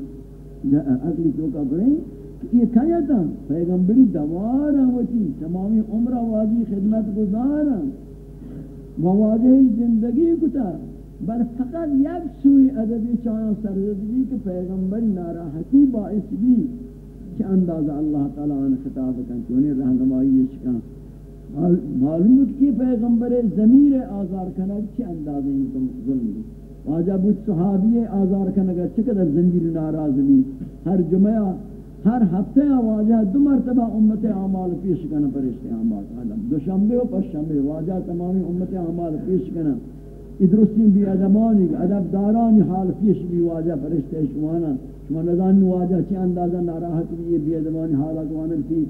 اگلی چوکا کریں کہ یہ کھایا تھا پیغمبری دوارا ہوتی تمامی عمرہ واجی خدمت گزارا مواجہ زندگی کتا بل فقط یک سوی ادبی چاہاں سرزدگی کہ پیغمبر ناراحتی باعث بھی کہ انداز اللہ تعالیٰ عنہ خطاب کن چونی رہنمائی چکا معلوم ہے کہ پیغمبر ضمیر آزار کنگ چی انداز انکم ظلم بھی واجہ بود صحابی آزار کنگ چقدر زنجیر ناراض بھی ہر جمعہ ہر ہفتے واجہ دو مرتبہ امت اعمال پیش کرنا پرشتے اعمال. عالم دو شنبے و پس شنبے واجہ تمامی امت اعمال پیش کرنا ادرسیم بھی ادمانی ادب دارانی حال پیش بھی واجہ پرشتے شمانا. شما نظام واجہ چی اندازہ ناراحت بھی یہ بھی ادمانی حالا کوانا تھی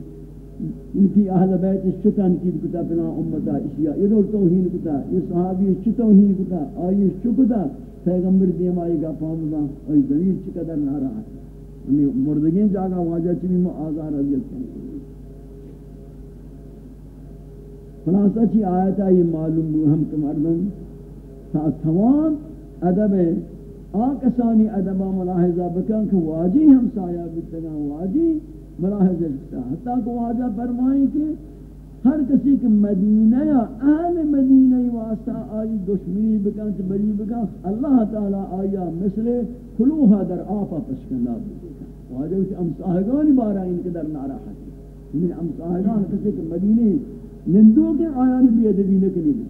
انتی اہل بیت شتن کی کتا پنا امتا اشیاء، یہ دور توہین کتا، یہ صحابی چی توہین کتا، آئی شکتا پیغمبر دیم آئی گا پامدہ آئی زمین چقدر ناراحت مردگین جاگا واجہ چمی مو آزار عزیت کرنے خلاصہ چی آیتا یہ معلوم ہو ہم تو مردم، تا تمام ادب آکسانی ادبا ملاحظہ بکن کہ واجی ہم سایہ بتگا واجی ملاحظہ بکتا حتیٰ کہ واجہ فرمائیں کہ ہر کسی کہ مدینہ یا اہل مدینہ واسطہ آئی دشمنی بکن بلی بکن، اللہ تعالی آیا مثل کلوہا در آفا پشکندہ بکن۔ واجہ کہ امساہگانی بارا ان کے در ناراحت من یعنی امساہگان کسی کہ مدینے نندو کے آیان بھی ادبی نکنی بھی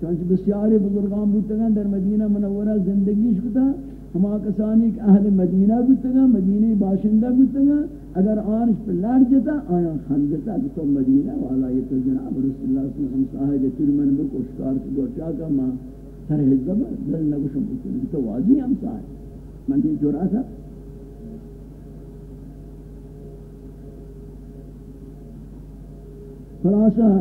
چونچہ بسیاری بزرگان بودتگان در مدینہ منورہ زندگی شکتا۔ ہما کسانی کہ اہل مدینہ بودتگا مدینہ باشندہ بودتگا اگر آنش پر لڑ جتا آیا خندتا کہ تو مدینہ والا یہ تو جناب رسول اللہ صلی اللہ علیہ وسلم صاحب ترمن بکشکار کی گوچا کا ماں سر حزب دل نگوشم بکنی تو واضی ہم سائے من یہ جرا تھا خلاصہ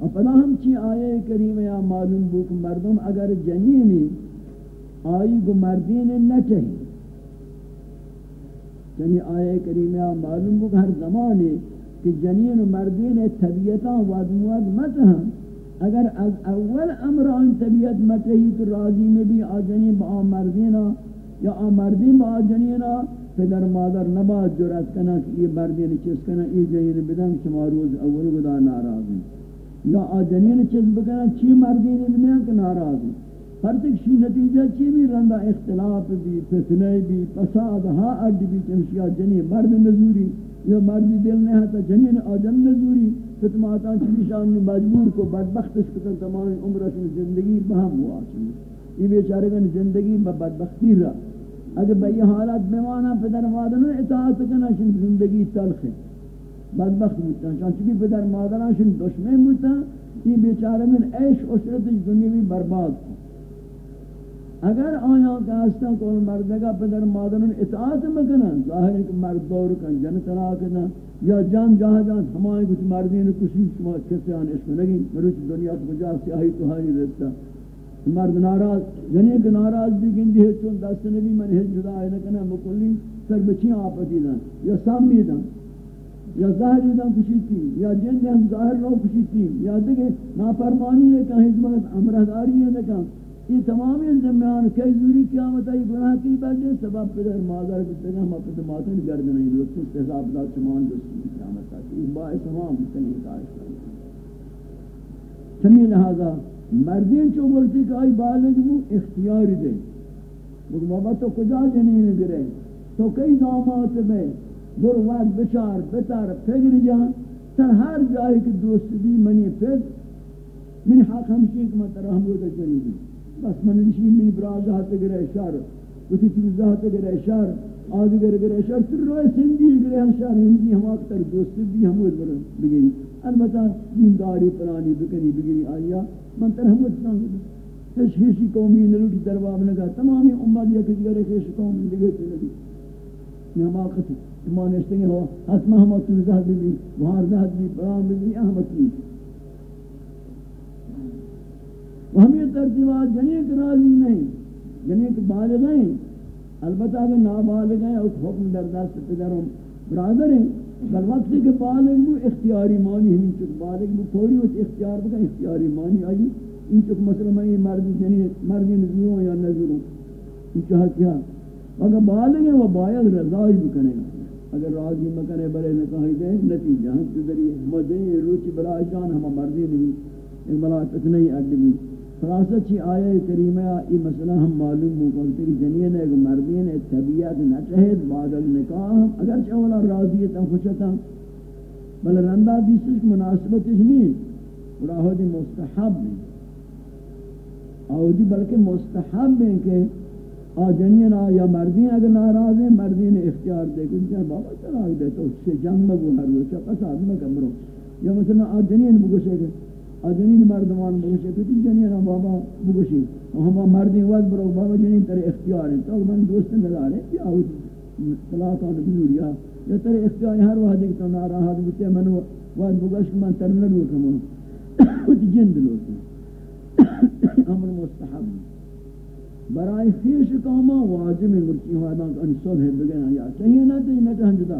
اپنا ہم چی آئے کریم یا معلوم بک مردم اگر جنینی آئی گو مردین نہ چاہیے یعنی آئے کریم یا معلوم بک ہر زمانے کہ جنین و مردین طبیعتاں ود مود مت ہیں اگر از اول امر آن طبیعت متہی تو راضی میں بھی آ جنین با آن مردینا یا آن مردین با آن جنینا پدر مادر نباد جرات کنا کہ یہ مردین چیز کنا ای جنین بدن شما روز اول گدا ناراضی۔ یا آ جنین چیز بکنا چی مردین بدن کہ ناراضی. ہر تک شی نتیجہ چی بھی رندہ اختلاف بھی فتنے بھی فساد ہاں اڈ بھی چمشیا جنین مرد نزوری. یا مردی دل نہیں ہوتا جنین آجن نزوری. فتم آتا چمیشان مجبور کو، بدبخت اس کتن تمام عمرت زندگی بہم ہوا چمی یہ بیچارے گا زندگی بدبختی رہا اگر بئی حالات بیمانا پدر مادران اطاعت کنا شن زندگی تلخ ہے بدبخت بودتا چونکہ پدر مادران شن دشمن بودتا یہ بیچارے من عیش عشرت دنیاوی برباد کو اگر آیا کہ ہستن کو مردگا پدر مادرن اطاعت مکنن، ظاہر ہے کہ مرد دور کن، جن تنا کنا یا جان جہاں جان ہمائے کچھ مردین کسی شما کسی آن عشق نگی، مروچ دنیا تو بجا سیاہی تو ہاری رہتا. مرد ناراض یعنی کہ ناراض بھی گندی ہے، چون دست نبی من ہے جدا ہے نکنا مکلی سر بچیاں آپتی دن، یا سامی دن. یا ظاہری دن کشی تھی یا جن ہم ظاہر رو کشی تھی یا دیکھے نافرمانی ہے کہ حضمت امرہداری ہے نکن. یہ تمامی زمیان کئی زوری قیامت آئی گناہ کی بردے سبب پدر مادر بتگا ہم اپنے ماتن گرد نہیں لطف استحصاب دا چمان جسکی قیامت آئی یہ باعث تمام بتنی کارش کرنے چمی لہذا مردین چو بولتی کہ آئی بالگ مو اختیاری دے. بگر بابا تو کجا جنین گرے؟ تو کئی دامات میں؟ بر بچار بتار پھگر جان تر ہر جائے کی دوست دی منی پھر من حق ہمشی کہ میں ترہم ہوتا چلی دی بس من نشین من براز ہاتھ گرے شر وتی چیز ہاتھ گرے شر آج گرے گرے شر تر روئے سندی گرے ہم شر ہندی ہم اکتر دوست بھی ہم وہ برن بگری البتہ دینداری پرانی بکنی بگری آیا، من تر ہم اتنا تشخیصی قومی نلوٹی درباب نگا تمامی امت یا کسی گرے خیش قوم دیگے تے لگی نماقت تمانشتے ہیں ہو حتما ہم اتنا زہد بھی وہاں بھی پرام بھی احمد بھی ہمیں ترتیبات جنیک راضی نہیں، جنیک بالغ ہیں۔ البتہ اگر نابالغ ہیں، اس حکم در دست پدروں برادر ہیں۔ بل وقت کہ بالغ وہ اختیاری مانی، ہمیں چک بالغ وہ پوری اس اختیار بکا اختیاری مانی آئی۔ این چک مثلا میں مردی جنی مردی نزوروں یا نزوروں این چاہ کیا۔ اگر بالگیں وہ باید رضائی بکنے گا اگر راضی مکنے برے نکاہی دے نتیجہ ہم سے ذریعے مجھے روچی بلا جان ہم مردی نہیں۔ ایک بلا اتنی اڈمی خلاصہ چی آیہ کریمہ، ای مسئلہ ہم معلوم ہو کرتے کہ جنین ایک مردین ایک طبیعت نہ چہد بعد النکاح اگر چاولا راضیتا خوشتا بل رندہ دیسش مناسبت نہیں۔ اور دی مستحب نہیں آودی بلکہ مستحب ہیں کہ آجنین یا مردین اگر ناراض ہیں مردین اختیار دے کہ جہاں بابا چراغ دے تو اس سے جنگ مگو ہر روچہ روچا قصاد مکمرو یا مثلا آجنین بگوشے کہ آجنین مردمان بگوشے کہ جنین بابا بگوشی ہما مردین وقت برو بابا جنین تر اختیار ہیں۔ تو من دوست نظارے یا آود طلاقان بزوریا یا تر اختیار ہر وقت ایک تو ناراحت بکتے من وقت بگوش من تر نلو کمو جند لوٹوں امر مستحب برای خیش کاما واجب مرچی وعدان ان صلح بگنا یا چاہیے نہ تو نہ کہ جدا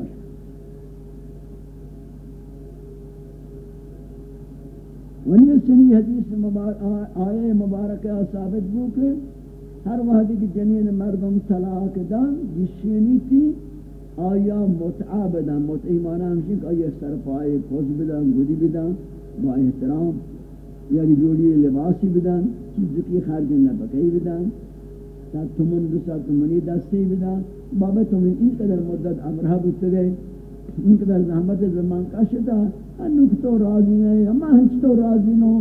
ونی سنی حدیث مبارک آیے مبارکہ ثابت ہو کہ ہر وحدی کی جنین مردم طلاق دان جشینی تھی آیا متعا بدن متعی معنی ہمشن کہ آیا سرپائے خوز بدن، گودی بدن، با احترام یا کہ جوڑی لباسی بدن چیز کی خارج نہ بکئی بدن. تا تومن دو تو منی دستی بدا بابا تومن اینقدر مدت امرها این قدر زحمت زمان کاشتا انوک تو راضی نه اما ہنچ تو راضی نو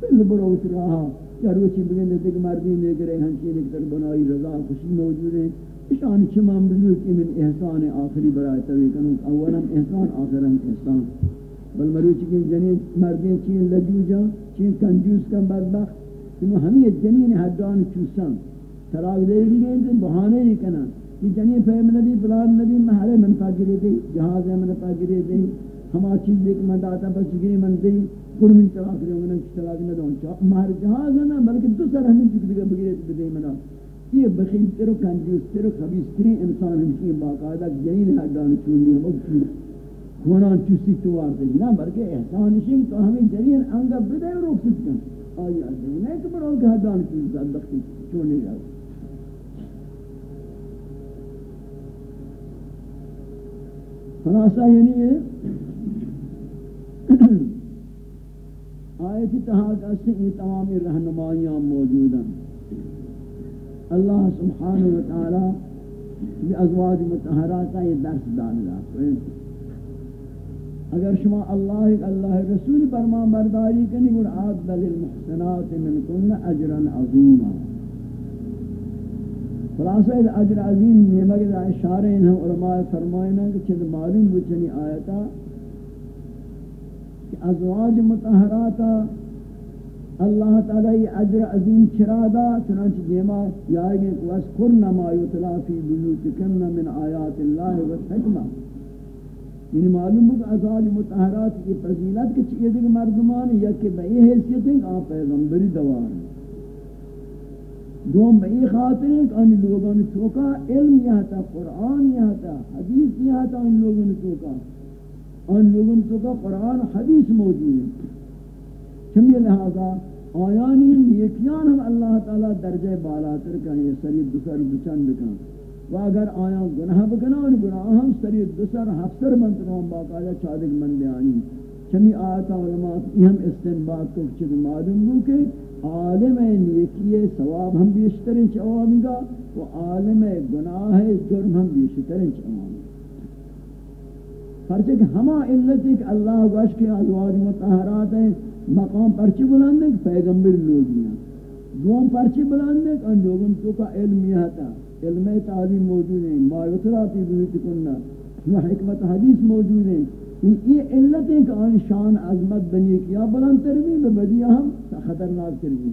بل بروت راها یا روچی بگن دیگه مردی نگره ہنچی نکتر بنائی رضا خوشی موجود ہے اشان چمان بزرگ که من احسان آخری برای توی کنوک اولا احسان آخرم احسان. بل مروچی که جنین مردین چین لجوجا چین کنجوز کن بدبخت. چنو همه جنین حدان چوسن تراغ دے گی گئے تو بہانے ہی کنا۔ کہ جنین فہم نبی، فلان نبی محلے من پاگرے دے جہاز من پاگرے دے ہما چیز دیکھ من داتا بس گری من دے گڑ من طلاق دے انہوں کی طلاق نہ دون چاہ مہر جہاز ہے نا، بلکہ دو سر ہمیں چک دیگا بگرے تو دے منا۔ یہ بخیل تیرو کنجوس تیرو خبیص تری انسان ہمشی باقاعدہ جنین حدان چونی ہم کونان چوسی تو آرتے نہ بلکہ احسان تو ہمیں جنین انگا بدے روک سکتے آئی آتے نہیں کہ برو کہ حدان چوسی صدقی چونے جاؤ خلاصہ یعنی ہے آیت تحاق اس سے تمام رہنمائیاں موجود ہیں اللہ سبحانہ وتعالی یہ ازواج متحرات یہ درس دانا اگر شما اللہ اللہ رسول فرمان برداری کنی گر عاد للمحسنات من کن اجرا عظیما خلاصہ اجر عظیم نیمہ کے اشارے ہیں علماء فرمائنا کہ چند معلوم بچنی آیتا کہ ازواج متحراتا اللہ تعالی اجر عظیم چرادا چنانچہ دیما یائے گے کہ وَاسْكُرْنَ مَا يُتْلَى فِي بُيُوتِكَنَّ مِنْ آیَاتِ اللَّهِ وَالْحِكْمَةِ یعنی معلوم ہو کہ ازواج متحرات کی فضیلت کے چیئے دیکھ مردمان یا کہ بئی حیثیت ہیں کہ آپ پیغمبری دوار ہیں۔ دوم بئی خاطر ہیں کہ ان لوگوں نے چوکا علم یہاں تھا قرآن یہاں تھا حدیث یہاں تھا ان لوگوں نے چوکا ان لوگوں نے چوکا قرآن حدیث موجود ہے چمی لہذا آیانی نیکیان ہم اللہ تعالی درجہ بالاتر کہیں سرید دوسر بچند کہیں و اگر آیا گناہ بکنا بکنان گناہ ہم سری دسر ہفتر منتران باقایا چادک مندیانی. چمی آیتا علماء یہ ہم استنباد کو چید معلوم ہو کہ عالم نیکی ثواب ہم بیشترین چوامی گا و عالم گناہ جرم ہم بیشترین چوامی پرچہ کہ ہما علتی کہ اللہ گوش کے ازواج متحرات ہیں، مقام پرچی بلند ہیں کہ پیغمبر لوگیاں دوم پرچی بلند ہیں کہ ان لوگوں تو کا علم یہ تھا علم تعلیم موجود ہیں ما یتراتی بیوت کننا۔ و حکمت حدیث موجود ہیں۔ یہ علت ہے کہ آن شان عظمت بنی کیا بلند تربی ببدیہ ہم خطرناک تربی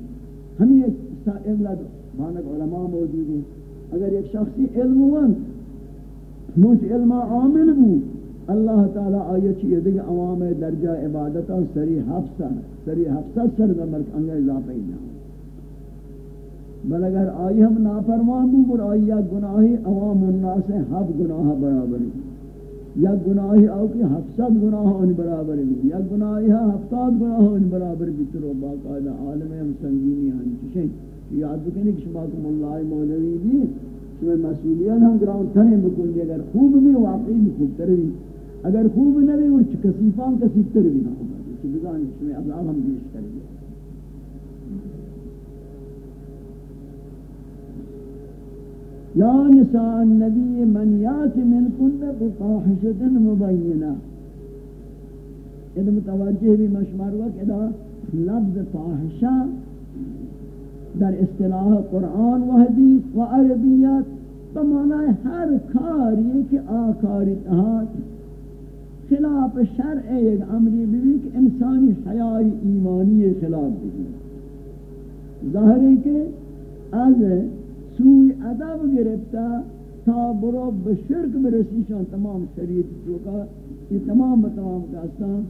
ہم یہ علت بانک علماء موجود ہیں۔ اگر ایک شخصی علم ہوں موچ علم عامل بو، اللہ تعالی آیت چیئے دیکھ عوام درجہ عبادتا سری حفظہ سری حفظہ سر دمرک انگا اضافہ ہی نہ بل اگر آئی ہم نافرمان بو بر آئی گناہی عوام الناس ہیں حب گناہ برابر برابری یا گناہی او کی ہفتاد گناہ ان برابر بھی یا گناہی ہفتاد گناہ ان برابر بھی تو باقاعدہ عالم ہم سنگینی ہیں چشیں یاد بکنی کہ شما کو اللہ مولوی بھی شما مسئولیت ہم گراؤنڈ تھنے بکلی اگر خوب بھی واقعی بھی خوب تر بھی اگر خوب نہ بھی اور کسیفان کسیف تر بھی نہ ہوگا کہ بزانی شما عذاب ہم بیش کریں یا نساء النبی من یات من کن بفاحشت مبینہ. یہ متوجہ بھی مشمار ہوا کہ لفظ فاحشہ در اصطلاح قرآن و حدیث و عربیت بمعنی ہر کاری کہ آکاری تحات خلاف شرع ایک عمری بھی کہ انسانی حیائی ایمانی خلاف بھی ظاہر ہے کہ از سوی ادب گرفتا تا برو بشرک برسی، شان تمام شریعت چوکا یہ تمام تمام کاستان،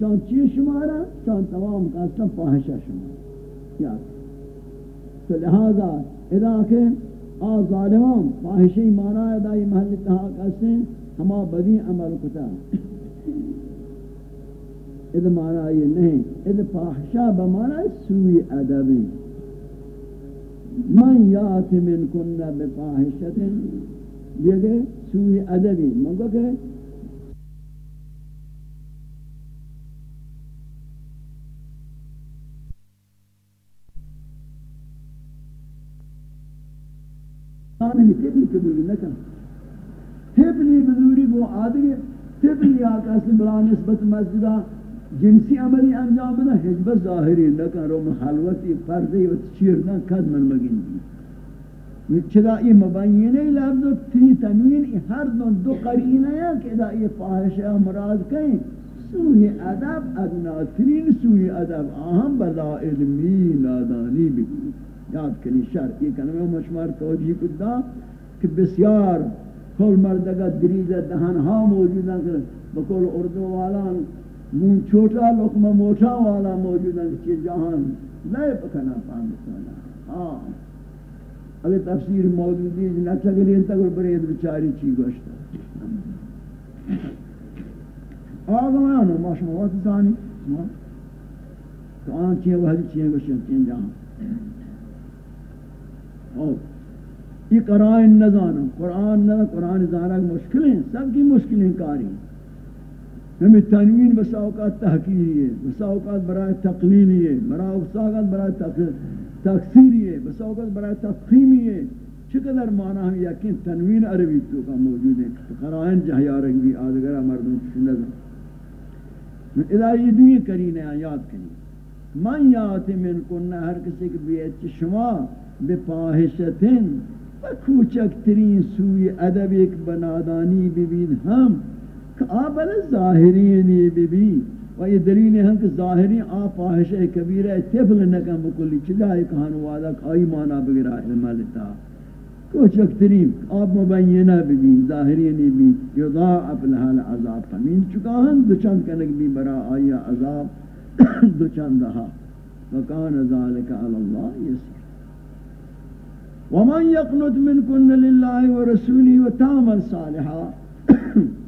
شان چی شمارا؟ شان تمام کاستان پاہشہ شمارا. یاد تو لہذا ادا کہ آ ظالمان فاحشی مانا ادا یہ محل تہا کسے ہما بدی عمل کتا. اد مانا یہ نہیں اد فاحشہ بمانا سوی ادبی من یات من کن بفاحشت دیگه سوی ادبی. من که؟ کہ آنے میں کتنی تبلی بزوری بو آدھگے تبلی آقا سے نسبت مسجدہ جنسی عملی انجام بنا حجب ظاہری نکن رو محلوتی فردی و چیر نکن کد من مگین دی. چدا یہ مبینی لفظ تی تنوین ہر دون دو قرینہ ہے کہ دا یہ فاحشہ مراد کہیں. سوی ادب ادناترین سوی ادب آہم، بلا علمی نادانی بھی. یاد کنی شرط یہ کلمہ مشمار توجیہ کتا کہ بسیار کل مردگا دریز دہن ہاں موجود ہیں بکل اردو والا مون چھوٹا لکمہ موٹا والا موجود ہیں کہ جہان لیے پکنا پاندسانا ہاں۔ اگر تفسیر موجودی نہ چگلی انتا گر برید بچاری چی گوشتا آگا میں آنو ماشما وقت دانی ہاں۔ تو آن چیئے وحدی چیئے گوشتا چین جہان ہاں۔ یہ قرآن نہ جانا قرآن نہ، قرآن جانا مشکل ہیں۔ سب کی مشکلیں کاری۔ ہمیں تنوین بسا اوقات تحقیری ہے بسا اوقات برای تقلیلی ہے بسا اوقات برای تقصیری ہے بسا اوقات برای تفخیمی ہے۔ چقدر معنی ہم یقین تنوین عربی تو کا موجود ہے۔ قرآن جہیا بھی آدھگرہ مردوں کی نظر۔ اذا یہ دوئی کرین ہے، یاد کریں من یات من کنہ ہر کسی کے بیعت شما بے بپاہشتن کوچک ترین سوی ادب ایک بنادانی ببین ہم۔ آبل ظاہرین ببی و یہ دلیل ہم کہ ظاہری آ پاہشہ کبیرہ تفل نکم بکلی چلا ایک حانوادا آئی مانا بگرہ علم لتا کوچک ترین آب مبینہ بی ببین ظاہرین ببین یضاعف لها العذاب فمین چکا ہم، دو چند کنک بھی برا آیا عذاب، دو چند دہا۔ وکان ذالک علی اللہ یسیر۔ ومن يقنط منكن لله ورسوله وتعمل صالحا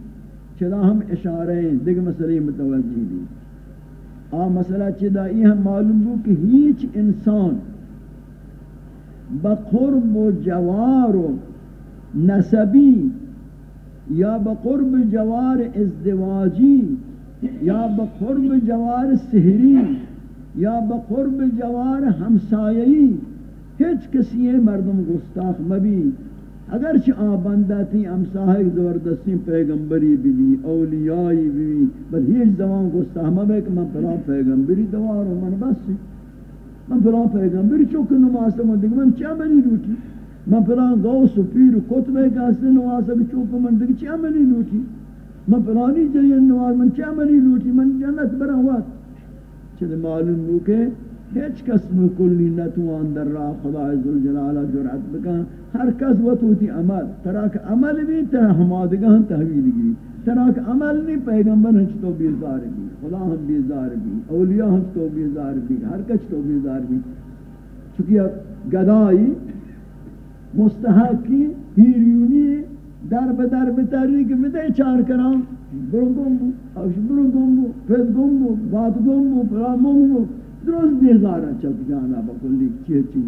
چدا ہم اشارے ہیں، دیکھ مسئلہ متوجہ دی آ مسئلہ چدا، یہ ہم معلوم ہو کہ ہیچ انسان بقرب و جوار و نسبی یا بقرب جوار ازدواجی یا بقرب جوار سہری یا بقرب جوار ہمسایئی ہیچ کسی مردم گستاخ مبی اگرچہ آ بندہ تھی امساہی زبردستی پیغمبری بھی، اولیائی بھی، بل ہیچ زمان گستاخ مبی کہ من پلان پیغمبری دوارو من بس من پلان پیغمبری چوک نماز من دیگه من چی عملی روٹی من پلان غوث و پیر و کتبه کسی نماز بھی چوک من دیگه چی عملی روٹی من پلانی جریان نماز، من چی عملی روٹی من جنت برن وقت چلی معلوم ہو کہ ہیچ کس کلی نتوان در راہ خدا عزالجلالہ جرعت بکن. ہر کس وطوتی عمل. تراک عمل بھی ترہ ہمادگاہ تحویل گی تراک عمل نہیں پیغمبر ہنچ تو بیزار بھی خدا ہم بیزار بھی اولیاء ہم تو بیزار بھی ہر کس تو بیزار بھی چونکہ گدائی مستحقی، ہیریونی، در به در به تری که میده چار کرام برو گم بو. اوش برو گم بو. پد گم بو. بات گم بو. پرا بو. درست بیزارا چک جانا با کلی چیه چی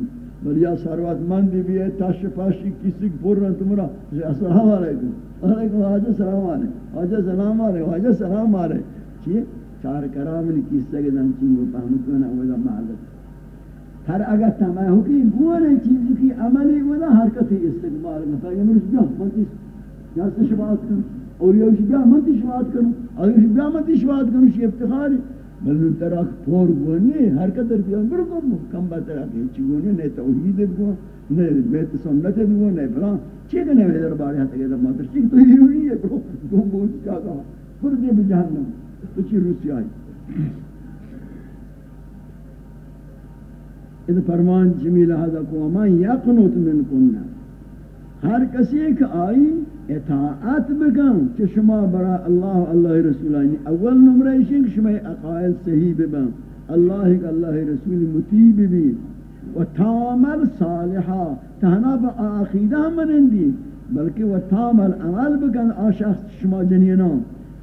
بل یا ثروت مندی بھی ہے تاش پاشی کسی پر رہن تمہارا السلام علیکم. علیکم حاجہ سلام علیکم. حاجہ سلام علیکم. حاجہ سلام علیکم. چیه چار کرام نے کیسے کہ دن چنگو پہمت کنا ودا معذرت ہر اگر تمہیں ہو کہ گونے چیزی کی عملی ودا حرکتی استقبال میں یہ مرش بیا، من یا سے شباعت کروں اور یہ بیا، من شباعت کروں اور یہ شباعت کروں یہ افتخاری بل تراک پور گونی حرکت در بیان برو کم کم با تراک چی گونی، نه توحید گون نه بیت سنت گون نه فلان. چی کہ نہیں در بارے ہاتھ کے ماتر چی تو یہ نہیں ہے برو، گم بوچ کیا کہا پر دے بھی جہنم تو چی روسی آئی اذا فرمان جمیل هذا کو من یقنوت من کننا ہر کسی ایک آئی اطاعت بکن کہ شما برا اللہ اللہ رسولانی اول نمرہ شنگ شما اقائل صحیح ببن. اللہ کا اللہ رسول متیب بھی و تامل صالحا تہنا با آخیدہ منندی بلکہ و تامل عمل بکن آشخص شما جنینا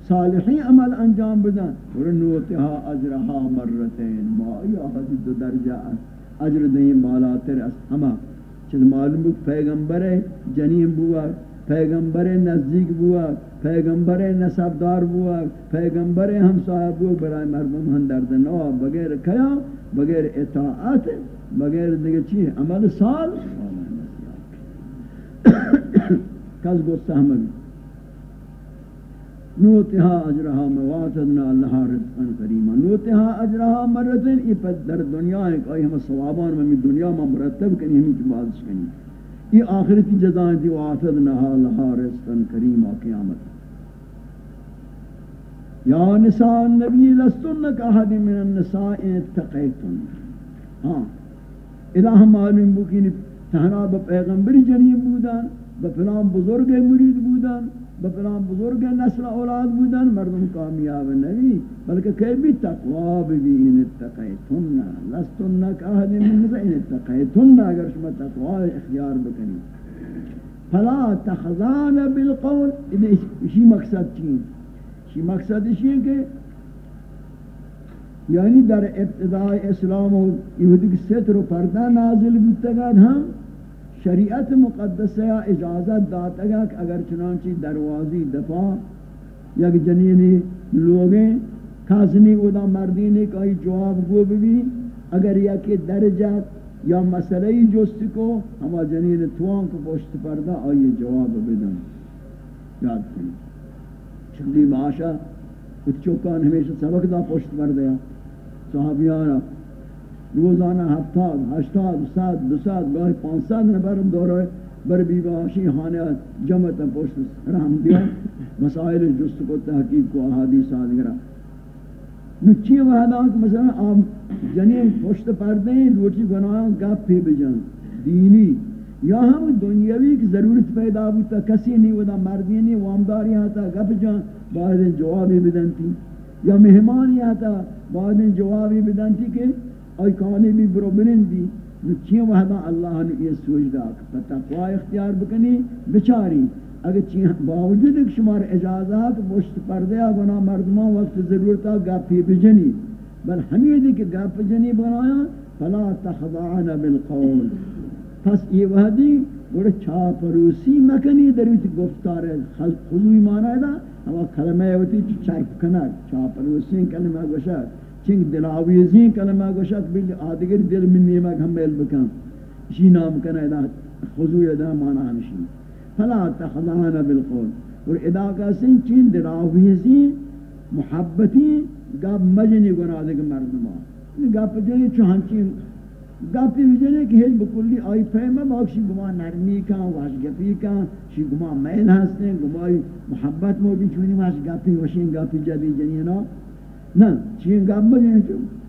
صالحی عمل انجام بدن. ورنوتها اجرها مرتین. ما یا حدید درجہ اجر دیں بالاتر اس ہما چل معلوم بود پیغمبر جنین بوا پیغمبر نزدیک بوا پیغمبر نسبدار بوا پیغمبر ہمسایہ بوا برای مردم ہم درد نو بغیر کیا بغیر اطاعت، بغیر دیگه چی؟ عمل سال. کس گوست احمد نوتها اجرها مواتدنا لها رزقا کریما نوتها اجرها مرتين یہ پر در دنیا ہے کہ ہم ثوابان میں دنیا میں مرتب کنی ہم کی بازش کنی یہ آخرتی جزائیں تھی دی واتدنا لها رزقا کریما قیامت یا نساء النبی لستن کاحد من النساء اتقیتن۔ ہاں الہ معلوم بکین یعنی تہنا با پیغمبری جنیم بودن، با فلان بزرگ مرید بودن۔ بفلان بزرگ نسل اولاد بودن، مردم کامیاب نہیں بلکہ کہ بھی تقوا بھی ان اتقیتن لستن کاہد من نسل ان اتقیتن اگر شما تقوا اختیار بکنی. فلا تخزان بالقول. اسی مقصد چین اسی مقصد اسی کہ یعنی در ابتداء اسلام و یہودی کی ستر و پردہ نازل بودتگاد ہم شریعت مقدسہ اجازت داتا گا کہ اگر چنانچہ دروازی دفاع، یک جنینی لوگیں، کازنی اودا مردینی کئی جواب گو بھی اگر یکی درجت یا مسئلہ جست کو، ہما جنین توان کو پشت پردہ آئی جواب بدن۔ یاد کنی چلی معاشا کچھ چوکان ہمیشہ سبق دا پشت پردہ۔ صحابیانا روزانہ ہفتاد ہشتاد سات دو سات گاہی پانچ سات نفر دورے بر بی باشی حانہ جمع تا پشت رحم دیا مسائل جست کو تحقیق کو احادیث آدگرہ نچی وحدہ کہ مثلا آپ جنین یعنی پشت پردیں لوٹی گناہ گپ پی بجان دینی. یا ہم دنیاوی کی ضرورت پیدا ہوتا کسی نہیں ودا مردی نہیں وامداری آتا گپ جان بعد جوابی بدنتی یا مہمانی آتا بعد جوابی بدنتی کہ اور کہانی بھی برو بنندی چین وحدا اللہ نے یہ سوچ کہ تقوی اختیار بکنی، بچاری، اگر چین باوجود ایک شمار اجازات، مشت پردیا گنا مردمان وقت ضرورتا گاپی بجنی۔ بل حمید کہ گاپ جنی بنایا، فلا تخضعن بالقول۔ پس یہ وحدی گوڑا چاپروسی مکنی، در ویتی گفتار خضوی مانا ہے دا اما کلمہ ہوتی چاپ کنک چاپروسی کلمہ گوشک چنگ دلاویزین کلمہ گوشت بل آدگر دل من نیمک ہم بیل بکن. اسی نام کنا ادا خضوع ادا مانا ہمشی. فلا تخضعنا بالقول. اور ادا کا سن چین دلاویزین محبتی گاب مجنی گنا دے مردما. یعنی گاب جنی چوہن چین گپ ویجنے کہ ہیچ بکلی آئی فہمہ باکشی گما نرمی کا، واش گپی کا، شی گما میل ہستے گما محبت مو بھی چونی واش گپی وشین گپی جبی جنی نا. نہ چین گام بجیں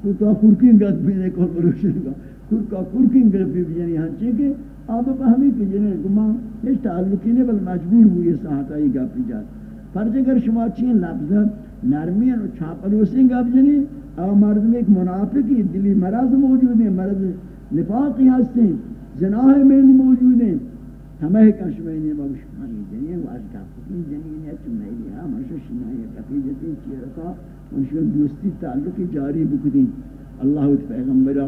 تو تو کورکین گات بھی نے کو بروشن گا کورکا کورکین گات بھی یعنی ہاں چین کہ آپ فہمی کہ جنے گما اس تعلقی نے بل مجبور ہوئی ساعتا یہ گاپی جات فرض اگر شما چین لفظ نرمی اور چھاپلوسی گاپ جنی او مرد میں ایک منافقی دلی مرض موجود ہے مرض نفاقی ہستے جناح میں موجود ہیں ہمیں کشمینی بگشمانی جنین و از کافی جنین ہے تو میلی ہاں منشو شنائی کافی جتین چیرکا منشو دوستی تعلق جاری بکدین. اللہ و پیغمبرہ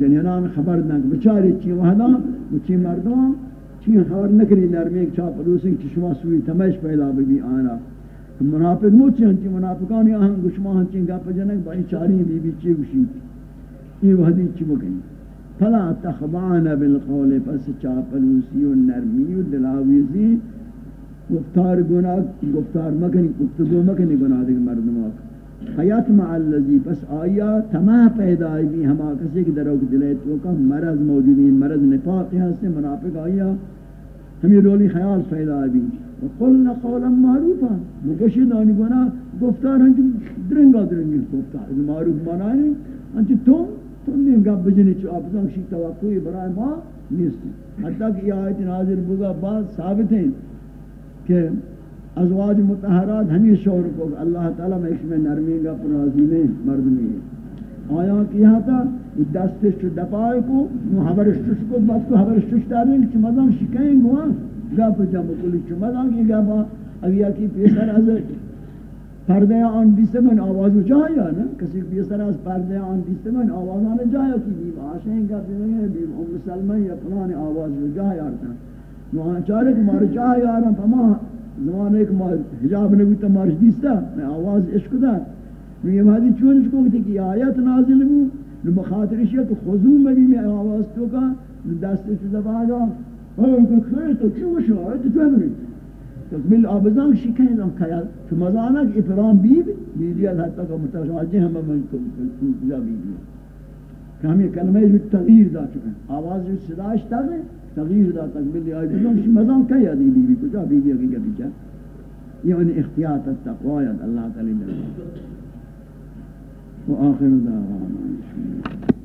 جنینان خبر دنگ بچاری چی وحدا بچی مردمان چی خبر نکری نرمی ایک چاپ روسی چی شما سوی تمیش پیدا بی آنا. منافق موچی ہنچی منافقانی آہن گشما ہنچی گپ جنگ بائی چاری بی بی چی گشی یہ وحدی چی بکنی فلا تخضعن بالقول پس چاپلوسی و نرمی و دلاویزی. گفتار گناہ، گفتار مکنی، گفتگو مکنی گناہ دیکھ مردمات حیات مع اللذی، پس آیا تمام پیدای بھی ہما کسی کی درو کی دلے تو کا مرض موجودین مرض نفاقی ہستے منافق آیا، ہمیں رولی خیال پیدای بھی وقلنا قولا معروفا مگشید آنی گونا گفتار ہنچ درنگا درنگی گفتار معروف منانی ہنچ تم تم نہیں گا بجنی چو آپ شی توقعی برای ما نیست حتی کہ یہ آیت نازل بگا بعد ثابت ہیں کہ ازواج متحرات ہمیں شور کو اللہ تعالیٰ میں اس میں نرمی گا پرازینے مردمی ہے۔ آیا کیا تھا دستش تو دپائے کو حبرش حبرشتش کو بات کو حبرش حبرشتش داریں کہ مدام شکیں گوا گا پر جمع کلی چو مدام کی گا با۔ اگیا کی پیسر از پردے آن دیستے من آواز جایا نا۔ کسی پیسر از پردے آن دیستے من آواز آن جایا کی بیم آشیں گا بیم ام سلمہ یا پلان آواز جایا۔ تھا نوان چارے کہ مار جایا رہا پما زمانے ایک حجاب نبی تا مارش دیستا، میں آواز عشق دا۔ میں یہ مہدی چونش کو کہتے کہ آیت نازل بھی نو بخاطر اشیاء تو خضوع میں بھی میں آواز تو کا، نو دست سے دفع دا۔ اوہ کہ خیر تو کیوں شو آیت تو امری تو مل آبزان شکہیں دن خیال تو مزانا کہ افرام بی بھی بی لیا حتی کہ متوجہ ہم من کو جا بی لیا۔ کہ ہم یہ کلمہ جو تغییر دا چکے آواز جو صداش تغییر تغییر دا تقبیل آئی بزن شی مزان کئی آدی بی بی کجا بی بی اگی گبی چا یہ انہیں اختیات التقوی اللہ تعالی و آخر دعوانا.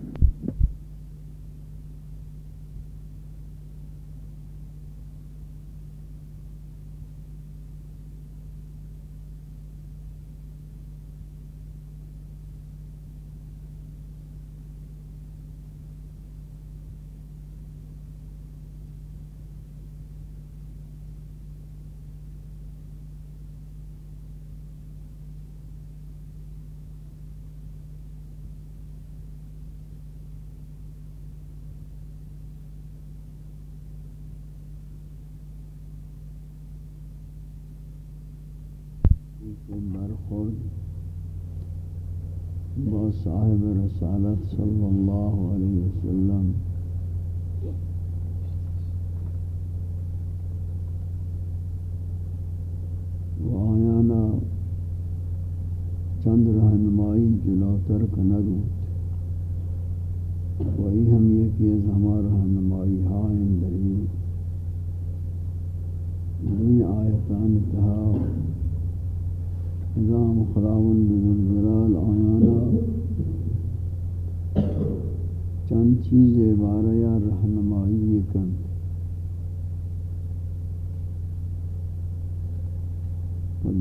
صاحب رسالت صلی اللہ علیہ وسلم۔ و آیانا چند رہنمائی جلوتر کنگو وہی ہم یہ کہ ہمارا رہنمائی ہائن دری آیتان تہا۔ نظام خداوند ذوالجلال آیانا۔ چند چیز بارے یا رہنمائی کن۔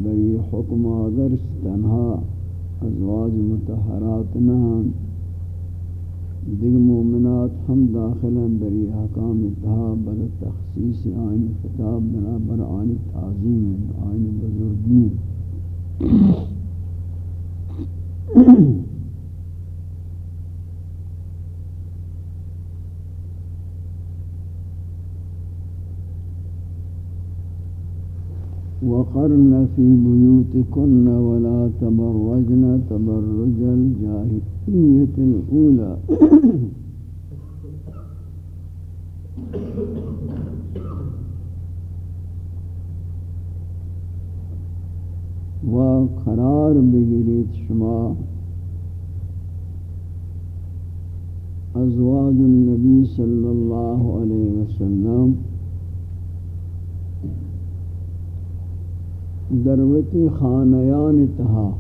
در یہ حکم اگر تنہا ازواج متحرات نہ دیگر مومنات ہم داخل در یہ حکام اتحاب بر تخصیص آئین خطاب بنا بر آئین تعظیم آئین بزرگین۔ وقرن في بيوتكن ولا تبرجن تبرج الجاهلية الأولى. و قرار بگیرید شما ازواج النبی صلی اللہ علیہ وسلم دروتی خانیان تہا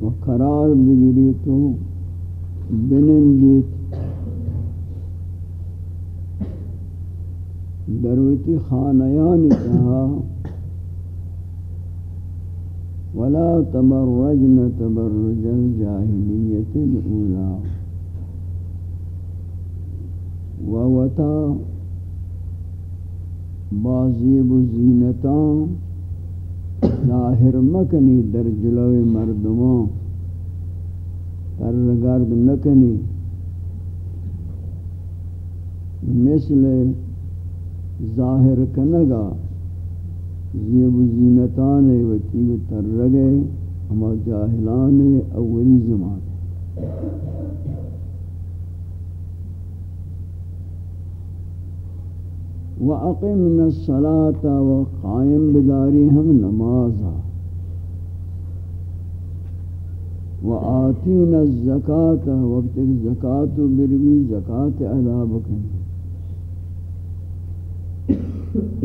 و قرار بگیری تو بنن دروتی خانیان کہا ولا تبرجن تبرج الجاهلية الأولى ووتا بازیب و زینتان ظاہر مکنی در جلو مردمان ترگرد نکنی. مثل ظاہر کنگا۔ زیب زینتان و تیو ترگے ہما جاہلان اولی زمان۔ وَأَقِمْنَا الصَّلَاةَ وَقَائِمْ بداری ہم نمازا وَآتِينَ الزَّكَاةَ وقت زکاة بروی زکاة ادا بکنی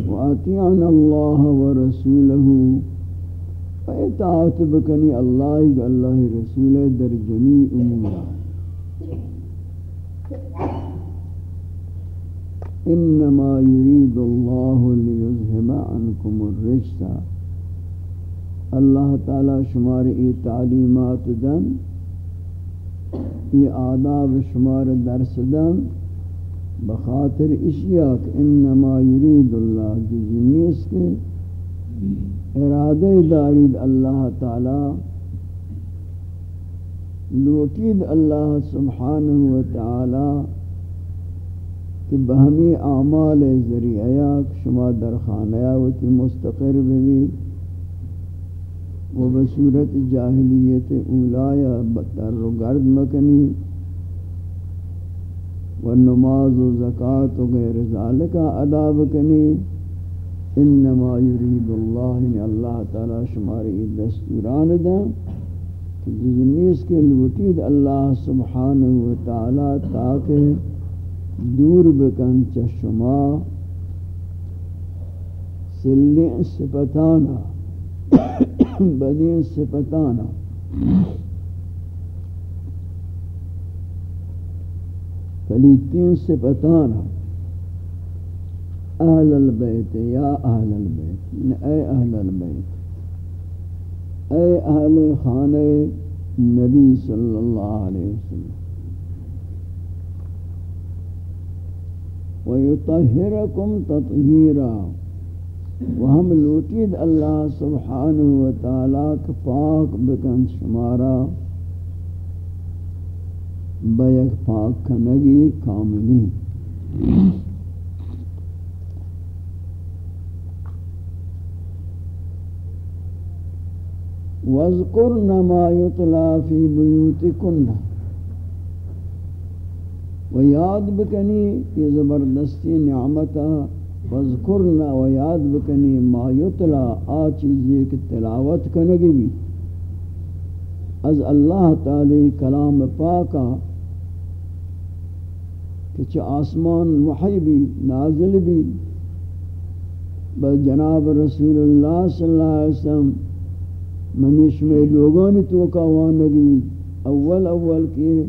وَأَطِيعْنَا اللَّهَ وَرَسُولَهُ فَإِطَاعَتْ بَكَنِي اللَّهِ وَاللَّهِ رَسُولَهُ در جميع أمورا إنما يريد الله ليذهب عنكم الرجس۔ اللہ تعالی شمار ای تعلیمات دن ای آداب شمار درس دن۔ بخاطر اشیاء کہ انما یرید اللہ جزنیس کے ارادہ دارید اللہ تعالی لوٹید اللہ سبحانہ وتعالی کہ بہمی اعمال ذریعہ شما در خانہ وتی مستقر بھی وہ بصورت جاہلیت اولایا بطر و گرد مکنی و نماز و زکاة و غیر ذالک اداب کنی، انما یرید اللہ ان اللہ تعالی شماری دستوران دا کہ کے لوٹید اللہ سبحانہ و تعالی تاکہ دور بکن چشما سلی صفتانا، بدین صفتانا۔ فلیتین صفتان اہل البیت، یا اہل البیت، اے اہل البیت، اے اہل خانہ نبی صلی اللہ علیہ وسلم۔ وَيُطَهِّرَكُمْ تَطْهِيرًا وہم لوٹید اللہ سبحانہ وتعالی کا پاک بکن شمارا۔ بیک پاک کنگی کاملی۔ وَاذْكُرْنَ مَا يُطْلَى فِي بُيُوتِكُنَّ و یاد بکنی یہ زبردستی نعمتا وَاذْكُرْنَ و یاد بکنی ما یطلا آ چیزی کی تلاوت کنگی بھی۔ از اللہ تعالی کلام پاکا کہ آسمان وحی بھی نازل بھی۔ بل جناب رسول اللہ صلی اللہ علیہ وسلم ممیش میں لوگوں نے تو کہوانگی اول اول کی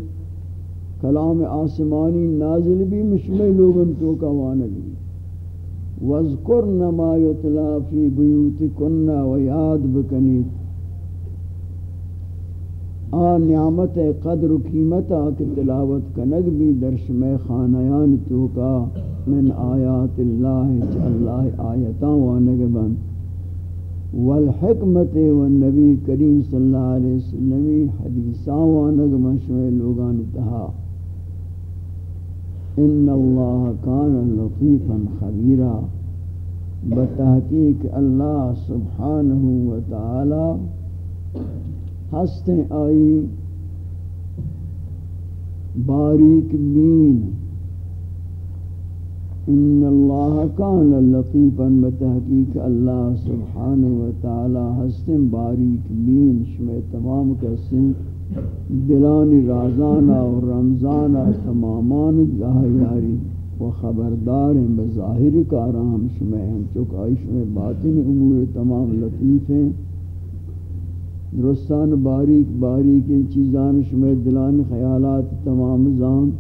کلام آسمانی نازل بھی مشمع لوگوں تو کہوانگی وَذْكُرْنَ مَا يُطْلَى فِي بُيُوتِكُنَّ وَيَاد بَكَنِيتِ آن نعمت قدر و قیمت آکے تلاوت کنگ بھی درش میں خانیان توکا من آیات اللہ چا اللہ آیتاں وانگ بن والحکمت والنبی کریم صلی اللہ علیہ وسلم حدیثاں وانگ بن لوگان تہا ان اللہ کان لطیفا خبیرا۔ بتحقیق اللہ سبحانہ وتعالی ہستے آئی۔ باریک بین ان اللہ کان لطیفا بتحقیق اللہ سبحانہ وتعالی ہستے باریک بین شمع تمام قسم۔ دلانی رازانا و رمضانا تمامان جاہیاری و خبردار ہیں۔ بظاہر کارام شمع ہم چک آئی شمع باطن امور تمام لطیف ہیں۔ درستان باریک باریک ان چیزان شمع دلان خیالات تمام زان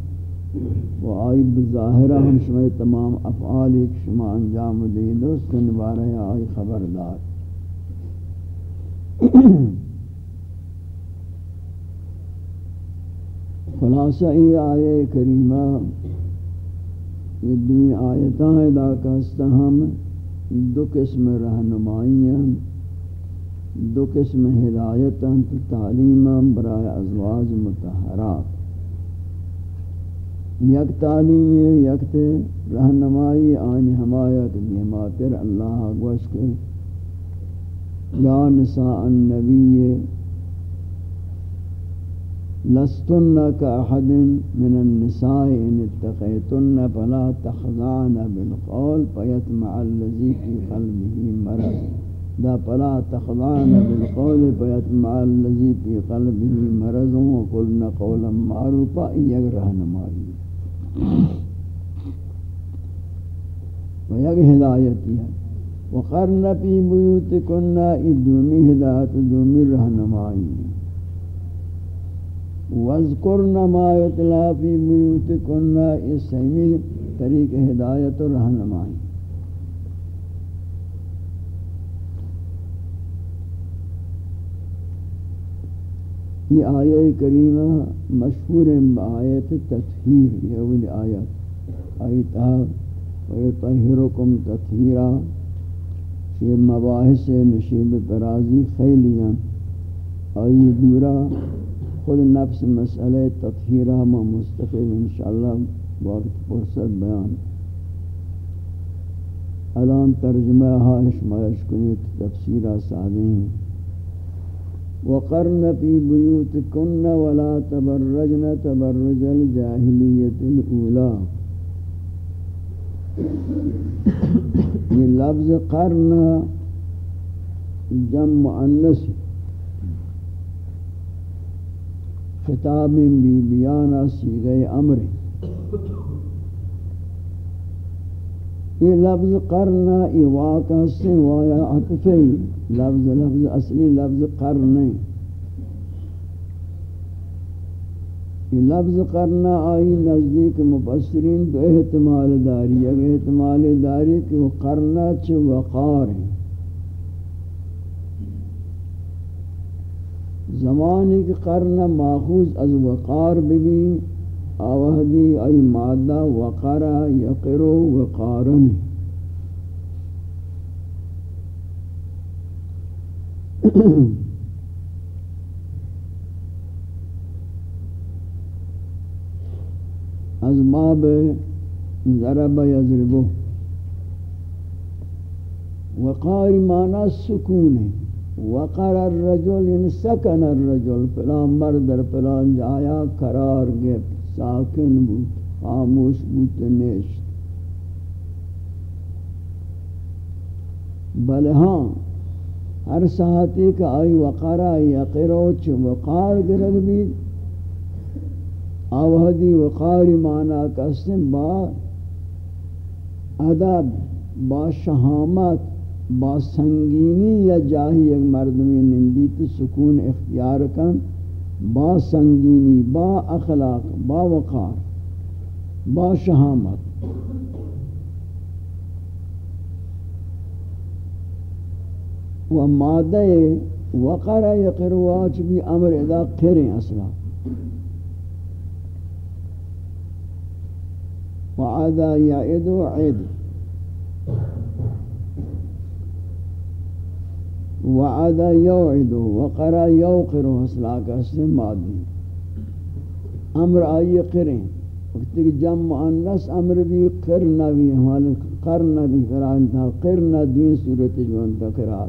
و آئی بظاہرہ ہم شمع تمام افعال ایک شما انجام دے درستان بارہ آئی خبردار خلاصہ ای آیے کریمہ یہ دوی آیتاں ادا ہم دو قسم رہنمائیاں دو قسم ہدایتاں تو تعلیماں برائے ازواج متحرات یک تعلیم، یک تے رہنمائی آنی ہمایا کہ یہ اللہ گوش کے۔ یا نساء النبی، لستن كأحد من النساء إن اتقيتن فلا تخضعن بالقول فيتمع الذي في قلبه مرض۔ دا فلا تخضعن بالقول فيتمع الذي في قلبه مرض وقلن قولا معروفا إياك رهنمائي ويك هدايتي وقرن في بيوتكن إدومي هداية دومي رهنمائي وذکرن ما یتلا فی بیوتکن اس سیمی طریق ہدایت و رہنمائی یہ آیہ کریمہ مشہور بآیت تطہیر یہ اولی آیت آیتہ ویطہرکم تطہیرہ یہ مباحث نشیب پرازی خیلیاں آئی دورہ خود نفس مسئلہ تطہیرہ میں مستقل انشاءاللہ وقت فرصت بیان الان ترجمہ ہائش مائش کنیت تفسیرہ سادیں وقرن في بيوتكن ولا تبرجن تبرج الجاهلية الأولى. من لفظ قرن جمع مؤنث خطاب بیبیانہ سیغہ أمر یہ لفظ قرن ای واقع سے وایا عطفی لفظ لفظ، اصلی لفظ قرن یہ لفظ قرن آئی نزدیک مفسرین دو احتمال داری ایک احتمال داری کہ وہ قرن چھ وقار ہیں زمانی کی قرن ماخوذ از وقار بھی۔ آوہدی ای مادہ وقارا یقرو وقارن۔ از باب ضرب یضربو۔ وقار معنی سکون ہے۔ وقر الرجل ان سکن الرجل فلان مرد فلان جایا، قرار گفت ساکن بود، خاموش بود، نشت. بل ہاں ہر ساعتی کا آئی وقرا یقرو چھ وقار گرگ بھی آوہدی وقاری معنی کسن با ادب، با شہامت با سنگینی یا جاہی ایک مردمی نندی سکون اختیار کن. با سنگینی، با اخلاق، با وقار، با شہامت. و مادہ وقر یقرواچ بھی امر ادا کریں اصلا. وعدا یعدو عید. وعد یوعد وقر یوقر حسلا کا اسم مادی امر آئی قریں۔ وقت کہ جمع مؤنث امر بھی قرن بھی ہمارے قرن بھی قرآن تھا قرن دوین صورت جوان تقرار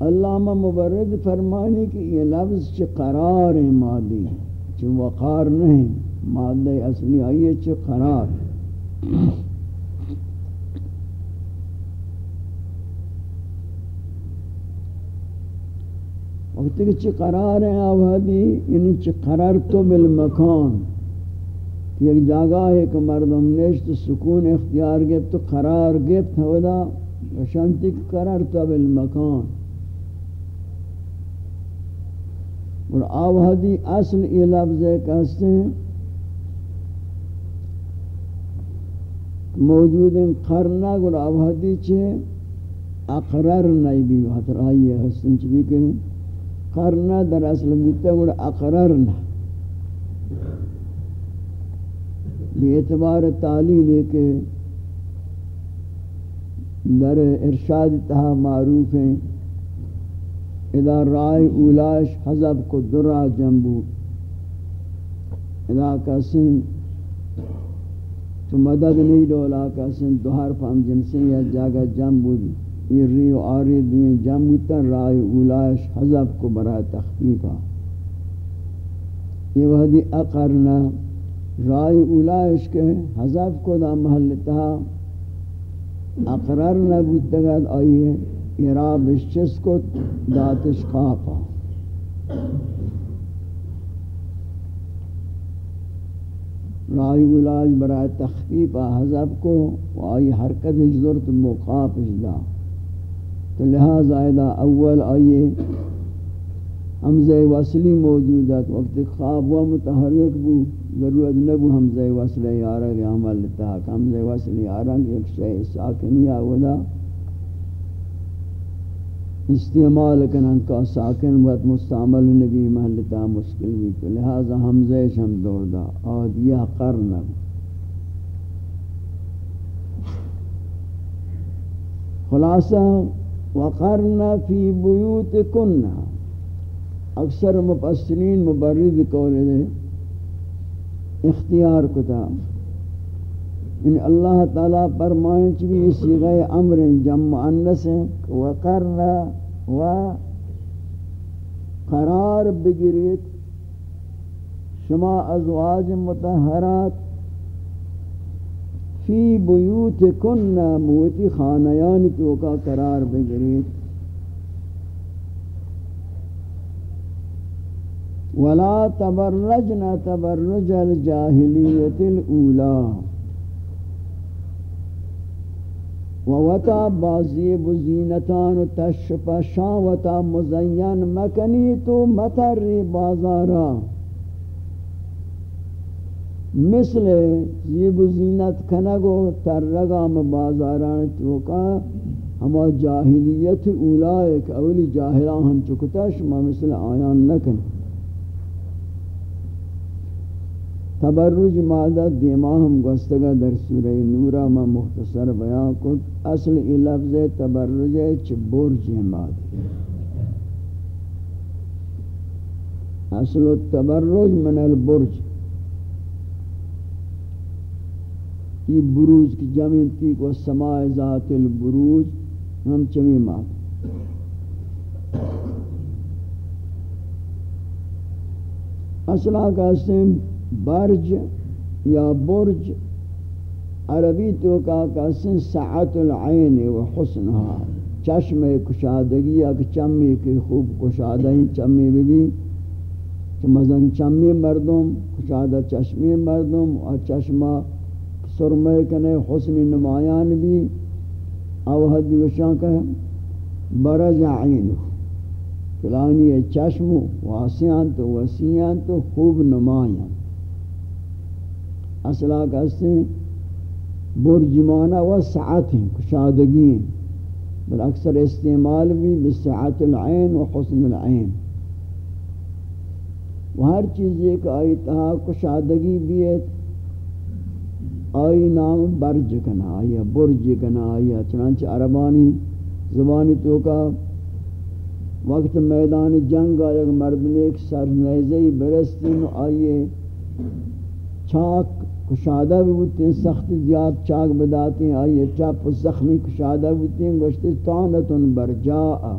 علامہ مبرد فرمانی کہ یہ لفظ چھ قرار ہے مادی، چھ وقار نہیں، مادی اصلی آئیے چھ قرار۔ وقتی کہ چی قرار ہیں آوہدی یعنی چی قرار تو بالمکان. ایک جاگہ ہے کہ مردم نشت سکون اختیار گفت تو قرار گفت ہودا شانتی کہ قرار تو بالمکان. اور آوہدی اصل یہ لفظ ہے کہتے ہیں موجود ہیں قرنہ اور آوہدی چھے اقرر نہیں بھی حضر آئی ہے حسن چبی کہ قرنہ در اصل بودتا گوڑا اقرر نہ بی اعتبار تعلیل ہے کہ در ارشاد تہا معروف ہیں اذا رائے اولاش حضب کو درہ جنبو اذا کسن تو مدد نہیں دولا کسن دوہر پام جنسیں یا جاگہ جنبو دی یہ ری و آری دوئیں جنبو رائے اولاش حضب کو برای تخفیفہ یہ وحدی اقرنا رائے اولاش کے حضب کو دا محلتہ اقرار نبود دگد آئیے ارابش چس کو داتش خوابا رائی علاج برای تخفیف حضب کو و آئی حرکت ضرورت مخاف دا تو لہذا اول آئیے حمزہ وصلی موجود ہے وقت خواب و متحرک بو ضرورت نبو حمزہ وصلی یارا کہ عمل تاک حمزہ وصلی یارا کہ ایک شئی ساکنی آولا استعمال کنن کا ساکن وقت مستعمل نبی محلتا مشکل بھی تو لہذا حمزہ شم دور دا آدیہ قرنب خلاصہ وقرن فی بیوت اکثر مفسرین مبرد قول دے، اختیار کتا. ان اللہ تعالیٰ فرمائیں چلی سیغہ امر جمع انس وقرنا و قرار بگریت شما ازواج متحرات فی بیوت کن موتی خانیان کی وقا قرار بگریت ولا تبرجنا تبرج الجاهليه الاولى ووتا بازی بزینتان تشپ شاوتا مزین مکنی تو متر بازارا. مثل زیب و زینت کنگ کنگو ترگام بازاران توکا، ہما جاہلیت اولائک اولی جاہلان ہم چکتا، شما مثل آیان نکنی تبرج مادہ دیما ہم گستگا در سورہ نورہ ما مختصر بیان کت اصل ای لفظ تبرج ہے چھ برج مادہ اصل التبرج من البرج۔ یہ بروج کی جمع تھی کو سماع ذات البروج، ہم چمی مادہ اصلہ کا اسم برج یا برج، عربی تو کا کسن سعت العین و حسنها چشم کشادگی یا چمی کی خوب کشادگی، چمی بھی مثلا چمی مردم، کشادہ چشمی مردم اور چشمہ سرمے کنے حسن نمایان بھی اوہد وشان کہ برج عین فلانی چشم واسیان تو وسیان تو خوب نمایان اصلا کہتے ہیں برجمانہ و سعت ہیں، کشادگی ہیں۔ بل اکثر استعمال بھی بسعت العین و حسن العین۔ و ہر چیز ایک آئی ہاں، کشادگی بھی ہے۔ آئی نام برج کنا، آئی برج کنا، آئی چنانچہ عربانی زبانی تو کا وقت میدان جنگ آئے مرد میں ایک سر نیزی برستین آئیے چاک کشادہ بھی ہوتے ہیں سخت زیاد چاک بداتے ہیں آئیے چاپ و زخمی کشادہ بھی ہوتے ہیں گوشتے تانتن برجاء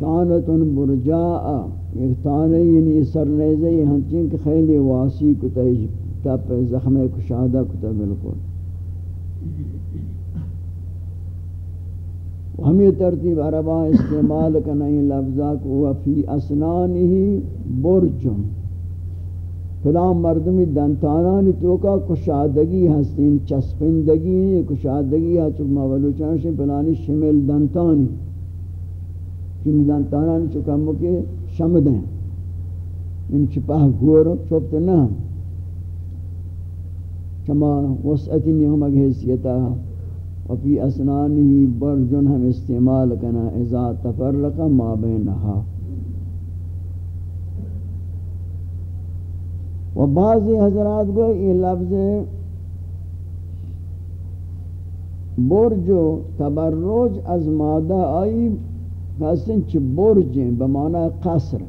تانتن برجاء ایک تانے یعنی سرنیزے ہنچیں کہ خیلی واسی کتا چاپ زخم کشادہ کتا بالکل ہمیں ترتیب عربہ استعمال کرنا یہ لفظہ کو وفی اسنانہی برجن فلان مردمی دنتانانی توکا کشادگی ہستین چسپندگی کشادگی ہے چکہ مولوچان سے فلانی شمل دنتانی۔ چنی دنتانانی چکہ مکے شمدیں ان چپاہ گورو چوبت نا چما وسعتی نہیں ہم اگہ حیثیتا وفی اسنانی برجن ہم استعمال کنا اذا تفرق ما بینہا و بعضی حضرات کو یہ لفظ برج و تبرج از مادہ آئی حسن چھ برجیں بمعنی قصر.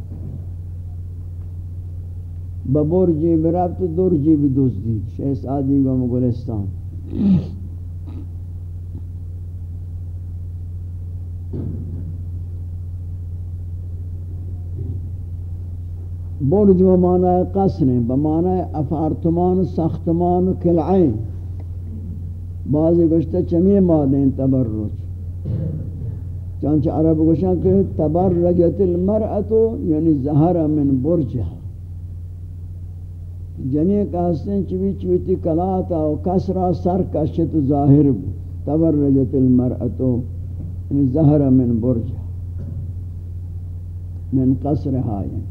ببرجی برفت درجی بدزدی شیس آدی گو مگلستان برج و معنی قصر بمعنی افارتمان، ساختمان کلعین بعضی گوشتا چمی مادیں تبرج. چانچہ عرب گوشتا کہ تبرجت المرأة یعنی زہر من برجہ جنی کہستیں چوی چویتی کلاتا و کسرا سر کشت ظاہر تبرجت المرأة یعنی زہر من برجہ. من قصر ہائیں یعنی.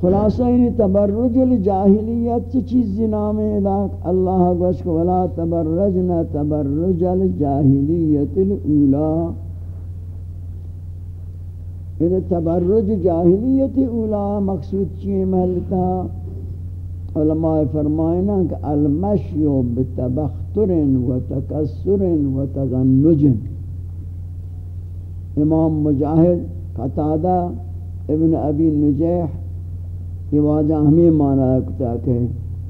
خلاصہ یعنی تبرج الجاہلیت چی چیز نام ہے اللہ گوش کو ولا تبرجنا تبرج الجاہلیت الاولا یہ تبرج جاہلیت اولا مقصود چیئے محلتا علماء فرمائنا کہ المشی بتبختر و تکسر و تغنج امام مجاہد قطادہ ابن ابی نجیح یہ واجہ ہمیں مانا کتا کہ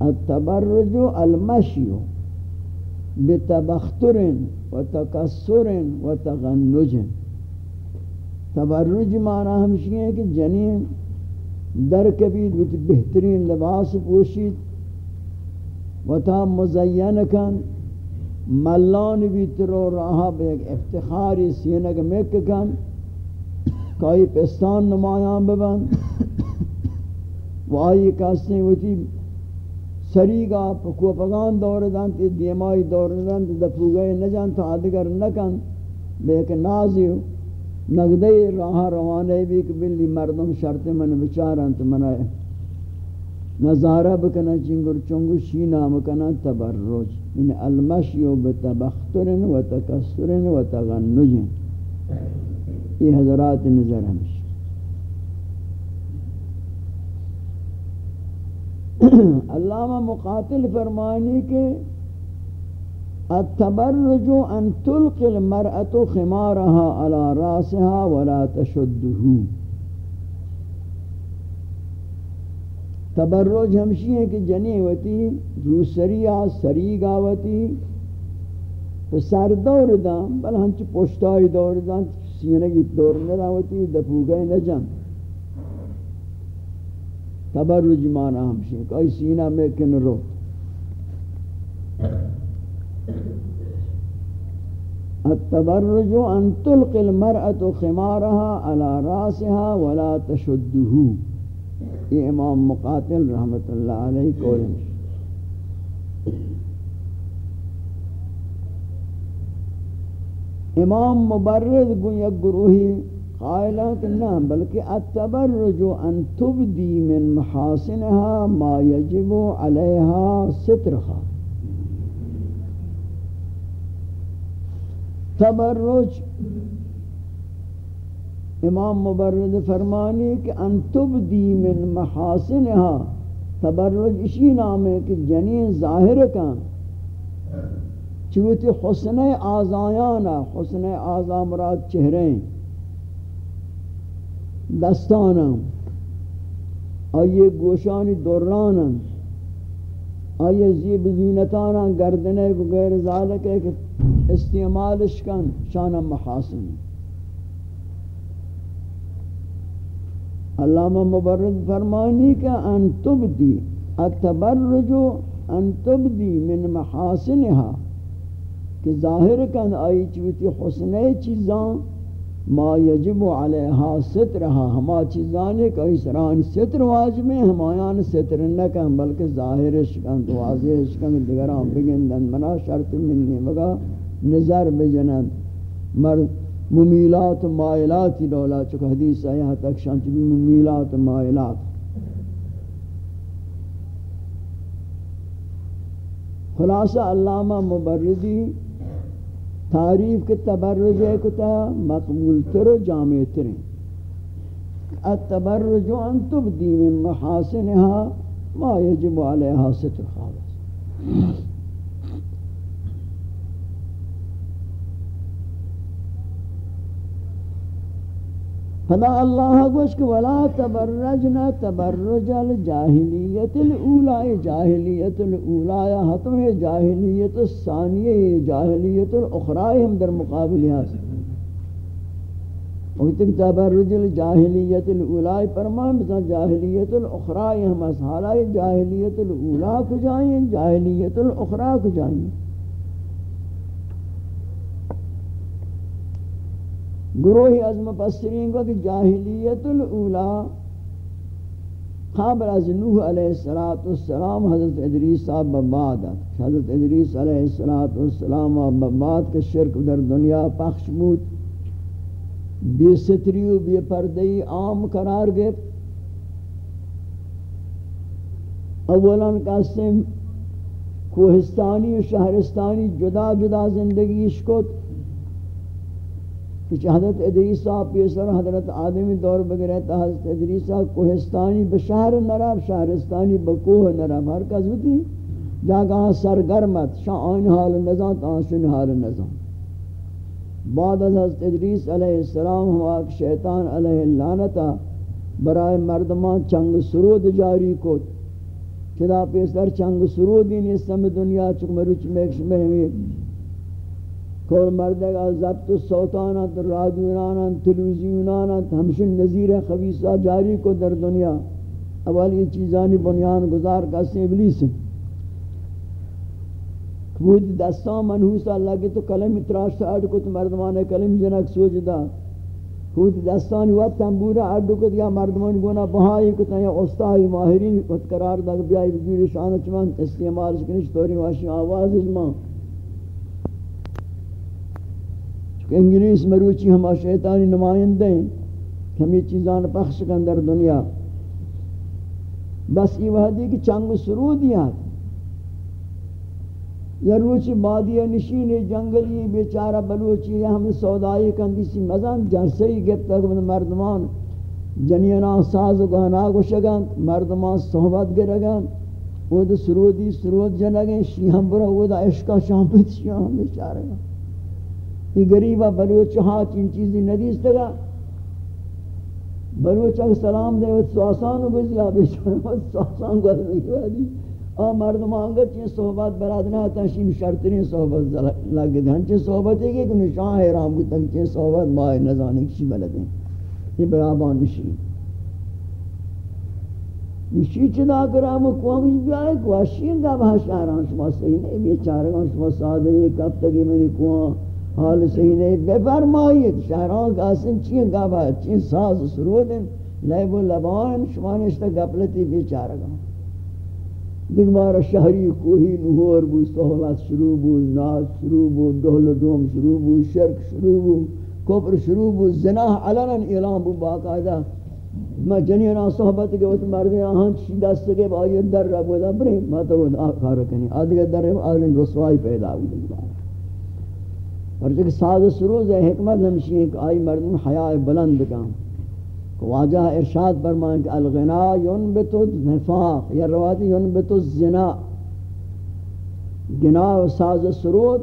التبرج المشی بتبختر و تکسر و تغنج تبرج مانا ہمشی ہے کہ جنین در کبید بہترین لباس پوشید و تا مزین کن ملان بھی ترو راہا بے افتخاری سینگ مک کن کائی پستان نمایاں ببن و آئی کاسنے ہوتی سریگا پکو پگان دور دن تی دیمائی دور دن تی دفو گئے نجان تو آدگر نکن بیک نازیو نگدے راہ روانے بھی کہ بلی مردم شرط من بچارن تو منائے نظارہ بکنا چنگر چنگو شینا مکنا تبرج۔ ان المشیو بتبختر و تکسر و تغنج۔ یہ حضرات نظر ہمشہ علامہ مقاتل فرمانی کہ التبرج ان تلقي المرأة خمارها على راسها ولا تشده. تبرج ہمشی ہے کہ جنی ہوتی، روسریا سری گاوتی تو سر دور دا بل ہنچ پشتائی دور دا سینہ کی دور نہ ہوتی دپو گئے نہ تبرج مانا ہمشی ہے کوئی سینہ میں کن رو التبرج ان تلقي المرأة خمارها على راسها ولا تشده. یہ امام مقاتل رحمت اللہ علیہ قول امام مبرد گو یک گروہی قائلات نہ بلکہ التبرج ان تبدی من محاسنها ما يجب عليها سترها. تبرج امام مبرد فرمانی کہ ان تبدی من محاسنها تبرج اسی نام ہے کہ جنین ظاہر کا۔ چوتی حسن آزایانا حسن آزا مراد چہریں دستانا آئیے گوشانی دورانا آئیے زیب زینتانا گردنے کو غیر ذالک ہے کہ استعمالش کن شان محاسن. علامہ مبرد فرمانی کہ ان تبدی التبرج ان تبدی من محاسنها کہ ظاہر کن آئی چوتی حسنے چیزاں ما یجب علیہا سترہا، ہما چیزانے کہ اسران ستر واجب میں ہمایان ستر نہ نکن، بلکہ ظاہر شکن تو واضح شکن دیگران بگندن، منا شرط منی، مگا نظر بجنن مر ممیلات و مائلاتی دولا چکہ حدیث آیا تک شانچ بھی ممیلات و مائلات. خلاصہ علامہ مبردی تعریف کے تبرج ہے کتا، مقبول تر و جامع ترین التبرج ان تبدی من محاسنها ما يجب عليها ستر خالص. فدا اللہ گوش کہ ولا تبرجنا تبرج الجاہلیت الاولى جاہلیت الاولى حتم جاہلیت الثانیہ جاہلیت الاخرى ہم در مقابل ہے وقت تبرج الجاہلیت الاولى فرمان مثلا جاہلیت الاخرى ہم اسحالہ جاہلیت الاولى کو جائیں جاہلیت الاخرى کو جائیں گروہی از مفسرین کو کہ جاہلیت الاولا قبل از نوح علیہ السلام حضرت ادریس صاحب بعد حضرت ادریس علیہ السلام بعد کے شرک در دنیا پخش بود بے ستری و بے پردئی عام قرار گئے اولا قسم کوہستانی و شہرستانی جدا جدا زندگی اشکت کہ حضرت ادریسہ پیسر حضرت آدمی دور بگرے تا حضرت ادریسہ کوہستانی بشہر نراب شہرستانی بکوہ نراب ہر کس ہوتی جاگہ سرگرمت شاہ آئین حال نظام تانسن حال نظام بعد از حضرت ادریس علیہ السلام ہوا کہ شیطان علیہ اللعنتا برائے مردمان چنگ سرود جاری کو چدا پیسر چنگ سرودی نیستم دنیا چک مروچ میکش میں کول مردگا ضبط صوتانت رادیونانت تلویزیونانت، ہمشن نظیر خبیصہ جاری کو در دنیا۔ اول یہ چیزانی بنیان گزار کسی ابلیس۔ ہیں بود دستان منحوس اللہ کی تو کلم اتراش تا اڈ کو مردمان کلم جنک سوچ دا۔ بود دستان وقت تنبورا اڈ کو یا مردمان گونا بہائی کو یا استاہی ماہرین وقت قرار دا بیائی بزیر شان چمان استعمال سکنش توری واشی آواز اجمان کہ انگلیس مروچی ہما شیطانی نمائندے ہیں ہمیں چیزان پخش کن در دنیا۔ بس یہ وحدی کہ چنگ سرودیات یا روچی بادی نشین جنگلی بیچارہ بلوچی یا ہم سودائی کندیسی مزان جرسی گفتا کہ مردمان جنینا ساز و گانا گوشگان مردمان صحبت گرگان وہ دا سرودی سرود جنگیں شیہم برا وہ دا عشقہ شامپت شیہم بیچارہ گان یہ غریبہ بلوچ ہاں چین چیزی ندیس تگا۔ بلوچ اگر سلام دے، وہ سواسان ہو گئی آبی چون سواسان کو نہیں ہوا دی آ مردم آنگا چین صحبت برادنا تا شین شرطرین صحبت لگے دیں چین صحبت ہے کہ نشان حیرام کو تک چین صحبت ماہ نزانے کسی بلدیں یہ برابان نشین نشی چدا کرام و کوانگش بیائے کواشین گا بہا شہران شما صحیح نہیں بیچارگان شما سادے ایک ہفتہ کی میں نے کوان حال صحیح نہیں، بے فرمائیت شہران کا اسن چین گابا چین ساز سرودن لیب و لبان شمانشتا گپلتی بیچارہ گا۔ دیکھ مارا شہری کوہی نہور بو صحبت شروع بو، ناز شروع بو دہل دوم شروع بو، شرک شروع بو، کفر شروع بو، زناح علنا اعلان بو، باقاعدہ۔ میں جنینا صحبت کے وقت مردی آہاں چی دست کے بائی در رب دا برے میں تو آخار کنی۔ آدھگر در رب آدھگر رسوائی پیدا ہوئی اور جگہ ساز سروز حکمت ہمشی ہے کہ آئی مردم حیاء بلند کام۔ واجہ ارشاد فرمائیں کہ الغنا ینبت النفاق، یا رواتی ینبت الزنا۔ گنا و ساز سرود،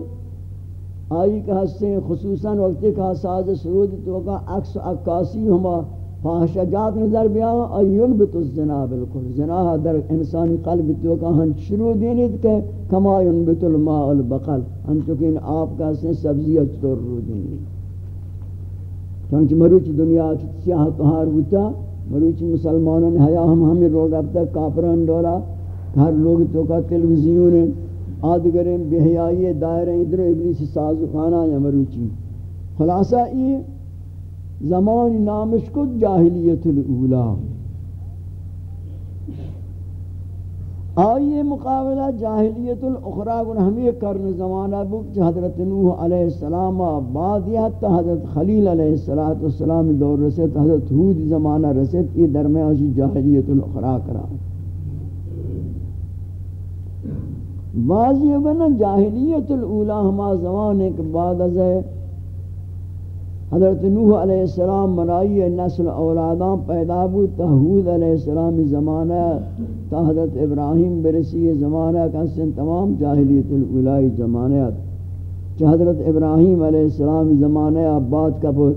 آئی کہ ہستے خصوصاً وقتی کہا ساز سرود تو کا عکس عکاسی ہما۔ فاحشجات نظر بیا، ایون بت الزنا بالکل. زنا در انسانی قلب تو کا ہن شروع دینید کہ کما ينبت الماء البقل ہن چونکہ ان آپ کا سے سبزی اچتور رو دینی چونکہ مروچ دنیا سیاہ تہار ہوتا، مروچ مسلمانوں نے حیا، ہم ہمیں روگ اب تک کافران ڈولا ہر لوگ تو کا تلویزیون آدگریں بے حیائی دائریں ادھر ابلیس ساز خانہ یا مروچی. خلاصہ یہ زمان نامش کو جاہلیت الاولا. آئیے مقابلہ جاہلیت الاخرى گن ہمیں کرن زمانہ بک حضرت نوح علیہ السلام بعد یہ حتی حضرت خلیل علیہ السلام دور رسید، حضرت حود زمانہ رسید، یہ درمیان جاہلیت الاخرى کرا. واضح بنا جاہلیت الاولا ہما زمان ایک بعد از حضرت نوح علیہ السلام مرائی نسل اولادان پیدا بود، تا حود علیہ السلام زمانہ، تا حضرت ابراہیم برسی زمانہ کا سن تمام جاہلیت الاولائی زمانہ چا حضرت ابراہیم علیہ السلام زمانہ بعد کا بود۔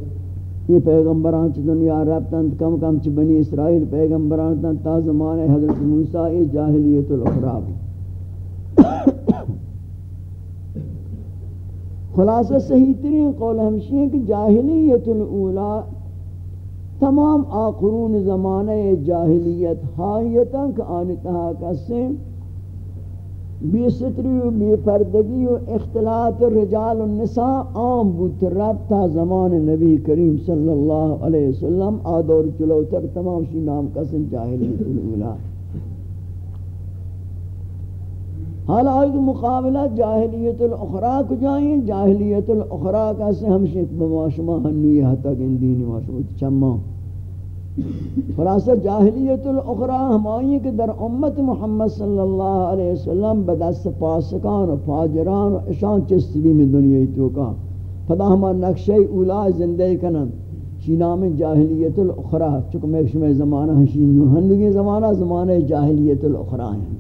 یہ پیغمبران چی دنیا ربتن کم کم چی بنی اسرائیل پیغمبران تا زمانہ حضرت موسیٰ جاہلیت الاخراب خلاصہ صحیح ترین قول ہمشی ہے کہ جاہلیت الاولا تمام آقرون زمانہ جاہلیت حایتا کہ آنتہا کسے بی ستری و بی پردگی و اختلاط الرجال النساء عام بود رب تا زمان نبی کریم صلی اللہ علیہ وسلم آدور چلوتر تمام شی نام قسم جاہلیت الاولا حالا آئی تو مقابلہ جاہلیت الاخرا کو جائیں جاہلیت الاخرا کا سے ہم شک بماشمہ ہنوی حتا گندینی ماشمہ چمہ خلاصہ جاہلیت الاخرا ہم آئیں کہ در امت محمد صلی اللہ علیہ وسلم بدست پاسکان و فاجران و اشان چستی میں دنیا تو کا۔ فدا ہما نقشہ اولا زندہ کنن چی نام جاہلیت الاخرا چکہ میں شمع زمانہ ہنشین ہنوی زمانہ زمانہ جاہلیت الاخرا ہیں۔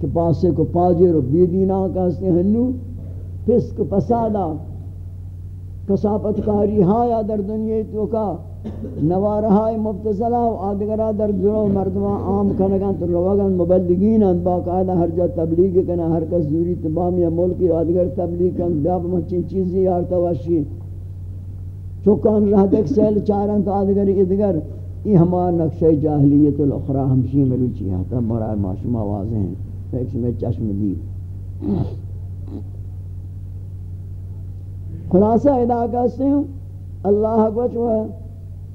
کہ پاسے کو پاجر و بیدینا کہتے ہنو، پسک پسادا کساپت کاری ہایا در دنیا تو کا، نوارہائی مبتزلہ و آدگرہ در جرو مردمان عام کنگان تو روگان مبلگین ان باقاعدہ ہر جا تبلیغ کنا، ہر کس دوری تبامی ملکی آدگر تبلیغ کن، بیاب مچین چیزی آرتا واشی چوکان رہ دک سیل چارن تو آدگر ادگر یہ ہمارا نقشہ جاہلیت الاخرى ہمشی ملوچی ہے تب مرار معشوم آوازیں ہیں۔ ایک میں چشم دید خلاصہ ادا کرتے ہیں اللہ کچھ وہ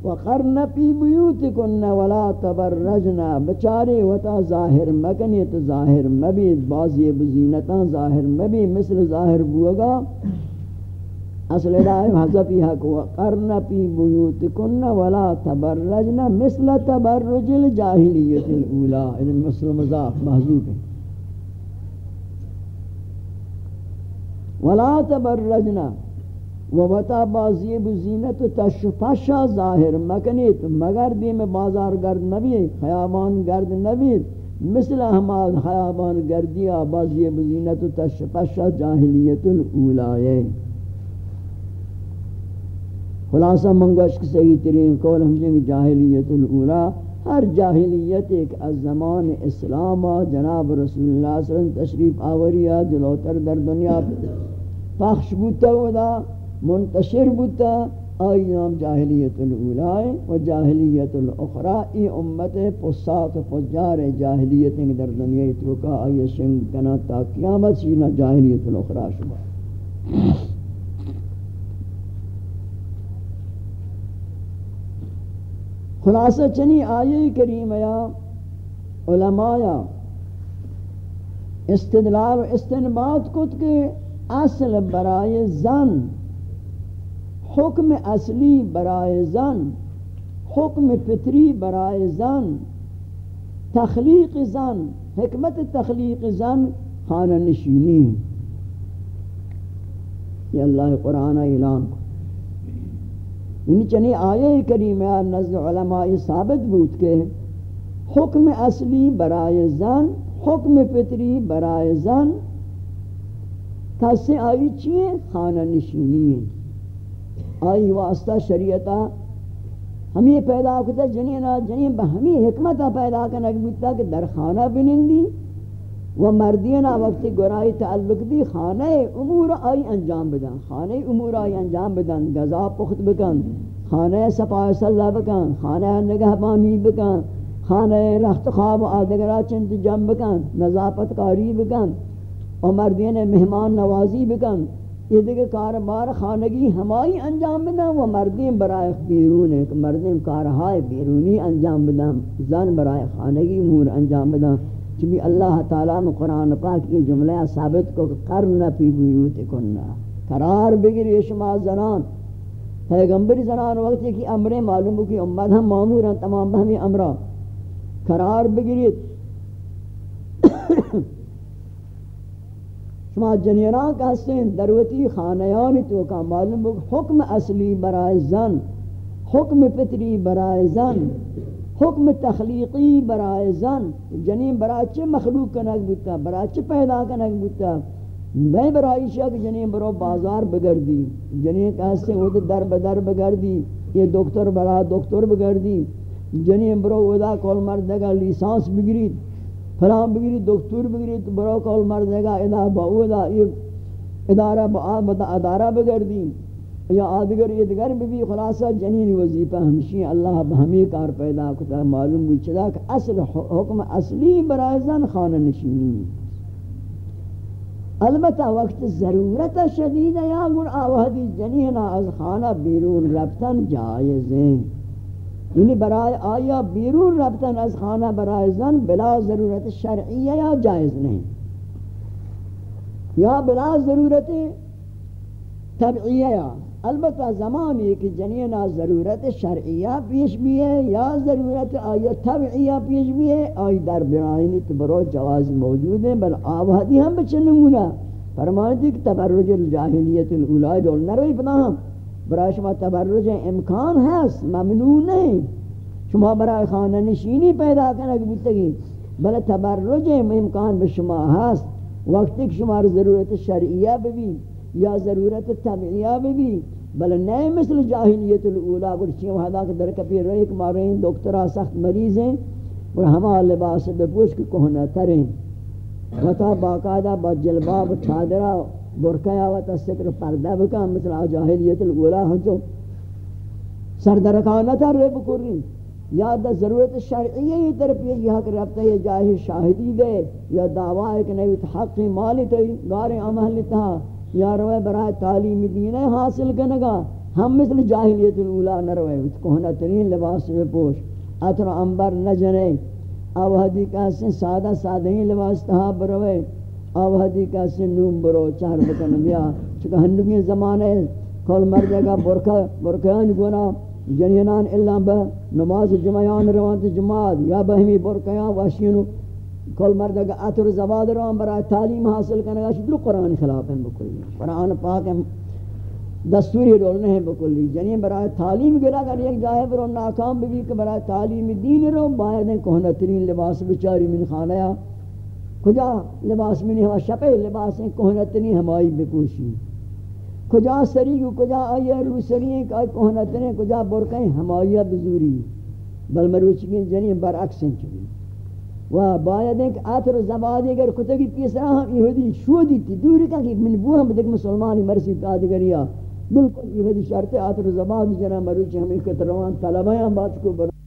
وقرن فی بیوتکن ولا تبرجنا بچاری وتا ظاہر مکنی تو ظاہر مبید بعضی بزینتا ظاہر مبی مثل ظاہر بوگا اصل ادائے حضفی حق وقرن فی بیوتکن ولا تبرجنا مثل تبرج الجاہلیت الاولا یعنی مثل مضاف محضوب ہے۔ ولا تبرجنا. وبتا بازی بزینت تشفشا ظاہر مکنیت مگر دیم بازار گرد نبی خیابان گرد نبی مثل ہمال خیابان گردیا بازی بزینت تشفشا جاہلیت الاولائے خلاصہ منگوش کی صحیح ترین قول ہم جاہلیت الاولا. ہر جاہلیت ایک از زمان اسلام جناب رسول اللہ صلی اللہ علیہ وسلم تشریف آوریا جلوتر در دنیا. پخش بودتا ودا منتشر بودتا آئی نام جاہلیت الاولائے و جاہلیت الاخرى ای امت پسات و فجار جاہلیت در دنیا اتوکا آئی شنگ کنا تا قیامت سینا جاہلیت الاخرى شبا خلاصہ چنی آئی کریم یا علماء استدلال و استنباد کت کے اصل برائے زن، حکم اصلی برائے زن، حکم فطری برائے زن، تخلیق زن، حکمت تخلیق زن خانہ نشینی یہ اللہ قرآن اعلان کو۔ یعنی چنی آیے کریمہ نزد علماء ثابت بود کے حکم اصلی برائے زن، حکم فطری برائے زن کسی آئی چیئے خانہ نشینی ہیں آئی واسطہ شریعتا ہمیں پیدا کرتا جنین جنینا جنین بہمی حکمتا پیدا کرنا بودتا کہ در خانہ بنندی۔ و مردینا وقتی گرائی تعلق دی، خانہ امور آئی انجام بدن۔ خانہ امور آئی انجام بدن گزا پخت بکن، خانہ صفا صلح بکن، خانہ نگہ بانی بکن، خانہ رخت خواب آدگرہ چند جم بکن، نظافت کاری بکن۔ اور مردین مہمان نوازی بکن، یہ دیکھ کاربار خانگی ہمائی انجام بدن، وہ مردین برائے بیرون ہے مردین کارہائے بیرونی انجام بدن، زن برائے خانگی مور انجام بدن۔ چبی اللہ تعالیٰ نے قرآن پاک یہ جملہ ثابت کو کرن پی بیوت کننا قرار بگر یہ شما زنان۔ پیغمبر زنان وقت کی امرے معلوم ہو کہ امت ہم معمور ہیں، تمام بہمی امرہ قرار بگرید شما جنیران کا حسین دروتی خانیان تو کا معلوم حکم اصلی برائے زن، حکم فطری برائے زن، حکم تخلیقی برائے زن۔ جنین برائے چے مخلوق کنک بودتا برائے چے پیدا کنک بودتا میں برائی شک جنین برو بازار بگردی جنین کہستے وہ در بدر بگردی یہ دکتر برا دکتر بگردی جنین برو ودا کول مردگا لیسانس بگرید فلاں فلان بگرید دکتر بگرید برو کول مردگا ادا با ودا ادارہ با ادارہ بگردی یا آدگر یہ دیگر بھی خلاصہ، جنین وظیفہ ہمشی اللہ بہمی کار پیدا کتا معلوم بھی چدا کہ اصل حکم اصلی برای زن خانہ نشینی البتہ وقت ضرورت شدید یا گر آوہدی جنین از خانہ بیرون ربطن جائز ہیں۔ یعنی برای آیا بیرون ربطن از خانہ برای زن بلا ضرورت شرعیہ یا جائز نہیں؟ یا بلا ضرورت طبعیہ یا؟ البتہ زمانی کہ جنینا ضرورت شرعیہ پیش بھی ہے یا ضرورت آیت طبعیہ پیش بھی ہے آئی در برائنی تو برو جواز موجود ہیں بل آوہدی ہم بچے نمونہ فرمائیتی کہ تبرج الجاہلیت الاولا جول نروی پتا ہم برای شما تبرج امکان ہے ممنوع نہیں شما برای خانہ نشینی پیدا کرنے کی بودتگی بل تبرج امکان بشما ہست وقتی کہ شما ضرورت شرعیہ بھی یا ضرورت طبعیہ بھی بل نئے مثل جاہلیت الاولا گرچی وحدا کہ در کپی رہے کہ مارین دکترہ سخت مریض ہیں اور ہما لباس بپوش کے کوہنہ تریں وطا باقاعدہ با جلباب چادرہ برکیا وطا سکر پردہ بکا مثل جاہلیت الاولا ہم ہاں تو سردرکانہ تر رہے بکرین۔ یا دا ضرورت شرعیہ یہ طرف یہ حق ربطہ یہ جاہی شاہدی دے۔ یا دعویٰ ہے کہ نہیں حقی مالی تی گارے عمل تہا یا روے برای تعلیم دینہ حاصل کنگا۔ ہم مثل جاہلیت الاولا نہ روے اس ترین لباس میں پوش۔ عطر انبر نہ جنے۔ آوہدی کا سن سادہ سادہ ہی لباس تہا بروے آوہدی کا سن نوم برو چار بکن بیا چکہ ہندگی زمانے کھول مر جائے گا، برکہ، برکیان گونا، جنینان اللہ با نماز جمعیان روانت جماعت، یا بہمی برکیان واشینو کل مرد اگر اتر زباد رو ہم برای تعلیم حاصل کرنے گا، شدر قرآن خلاف ہیں بکلی، قرآن پاک ہیں دستوری رول نہیں بکلی جنہیں برای تعلیم گرا کر ایک جائے پر ناکام بھی کہ برای تعلیم دین رو، باید ہیں کوہنہ ترین لباس بچاری من خانہ یا کجا لباس من ہوا؟ شپے لباس ہیں کوہنہ ترین ہمائی بپوشی کجا سری کو، کجا آیا رو سری ہیں کہ کوہنہ ترین کجا برکیں ہمائی بزوری بل مروچی جنہیں برعکس چلی۔ و باید ایک آتر زبادی اگر کتگی پیسرا ہم، یہودی شودی تھی، دوری کا کہ من بو ہم بدک مسلمانی مرسی تادگریا بالکل یہودی شرط آتر زبادی جنا مروچی ہم ایک روان طلبہ بات کو بنا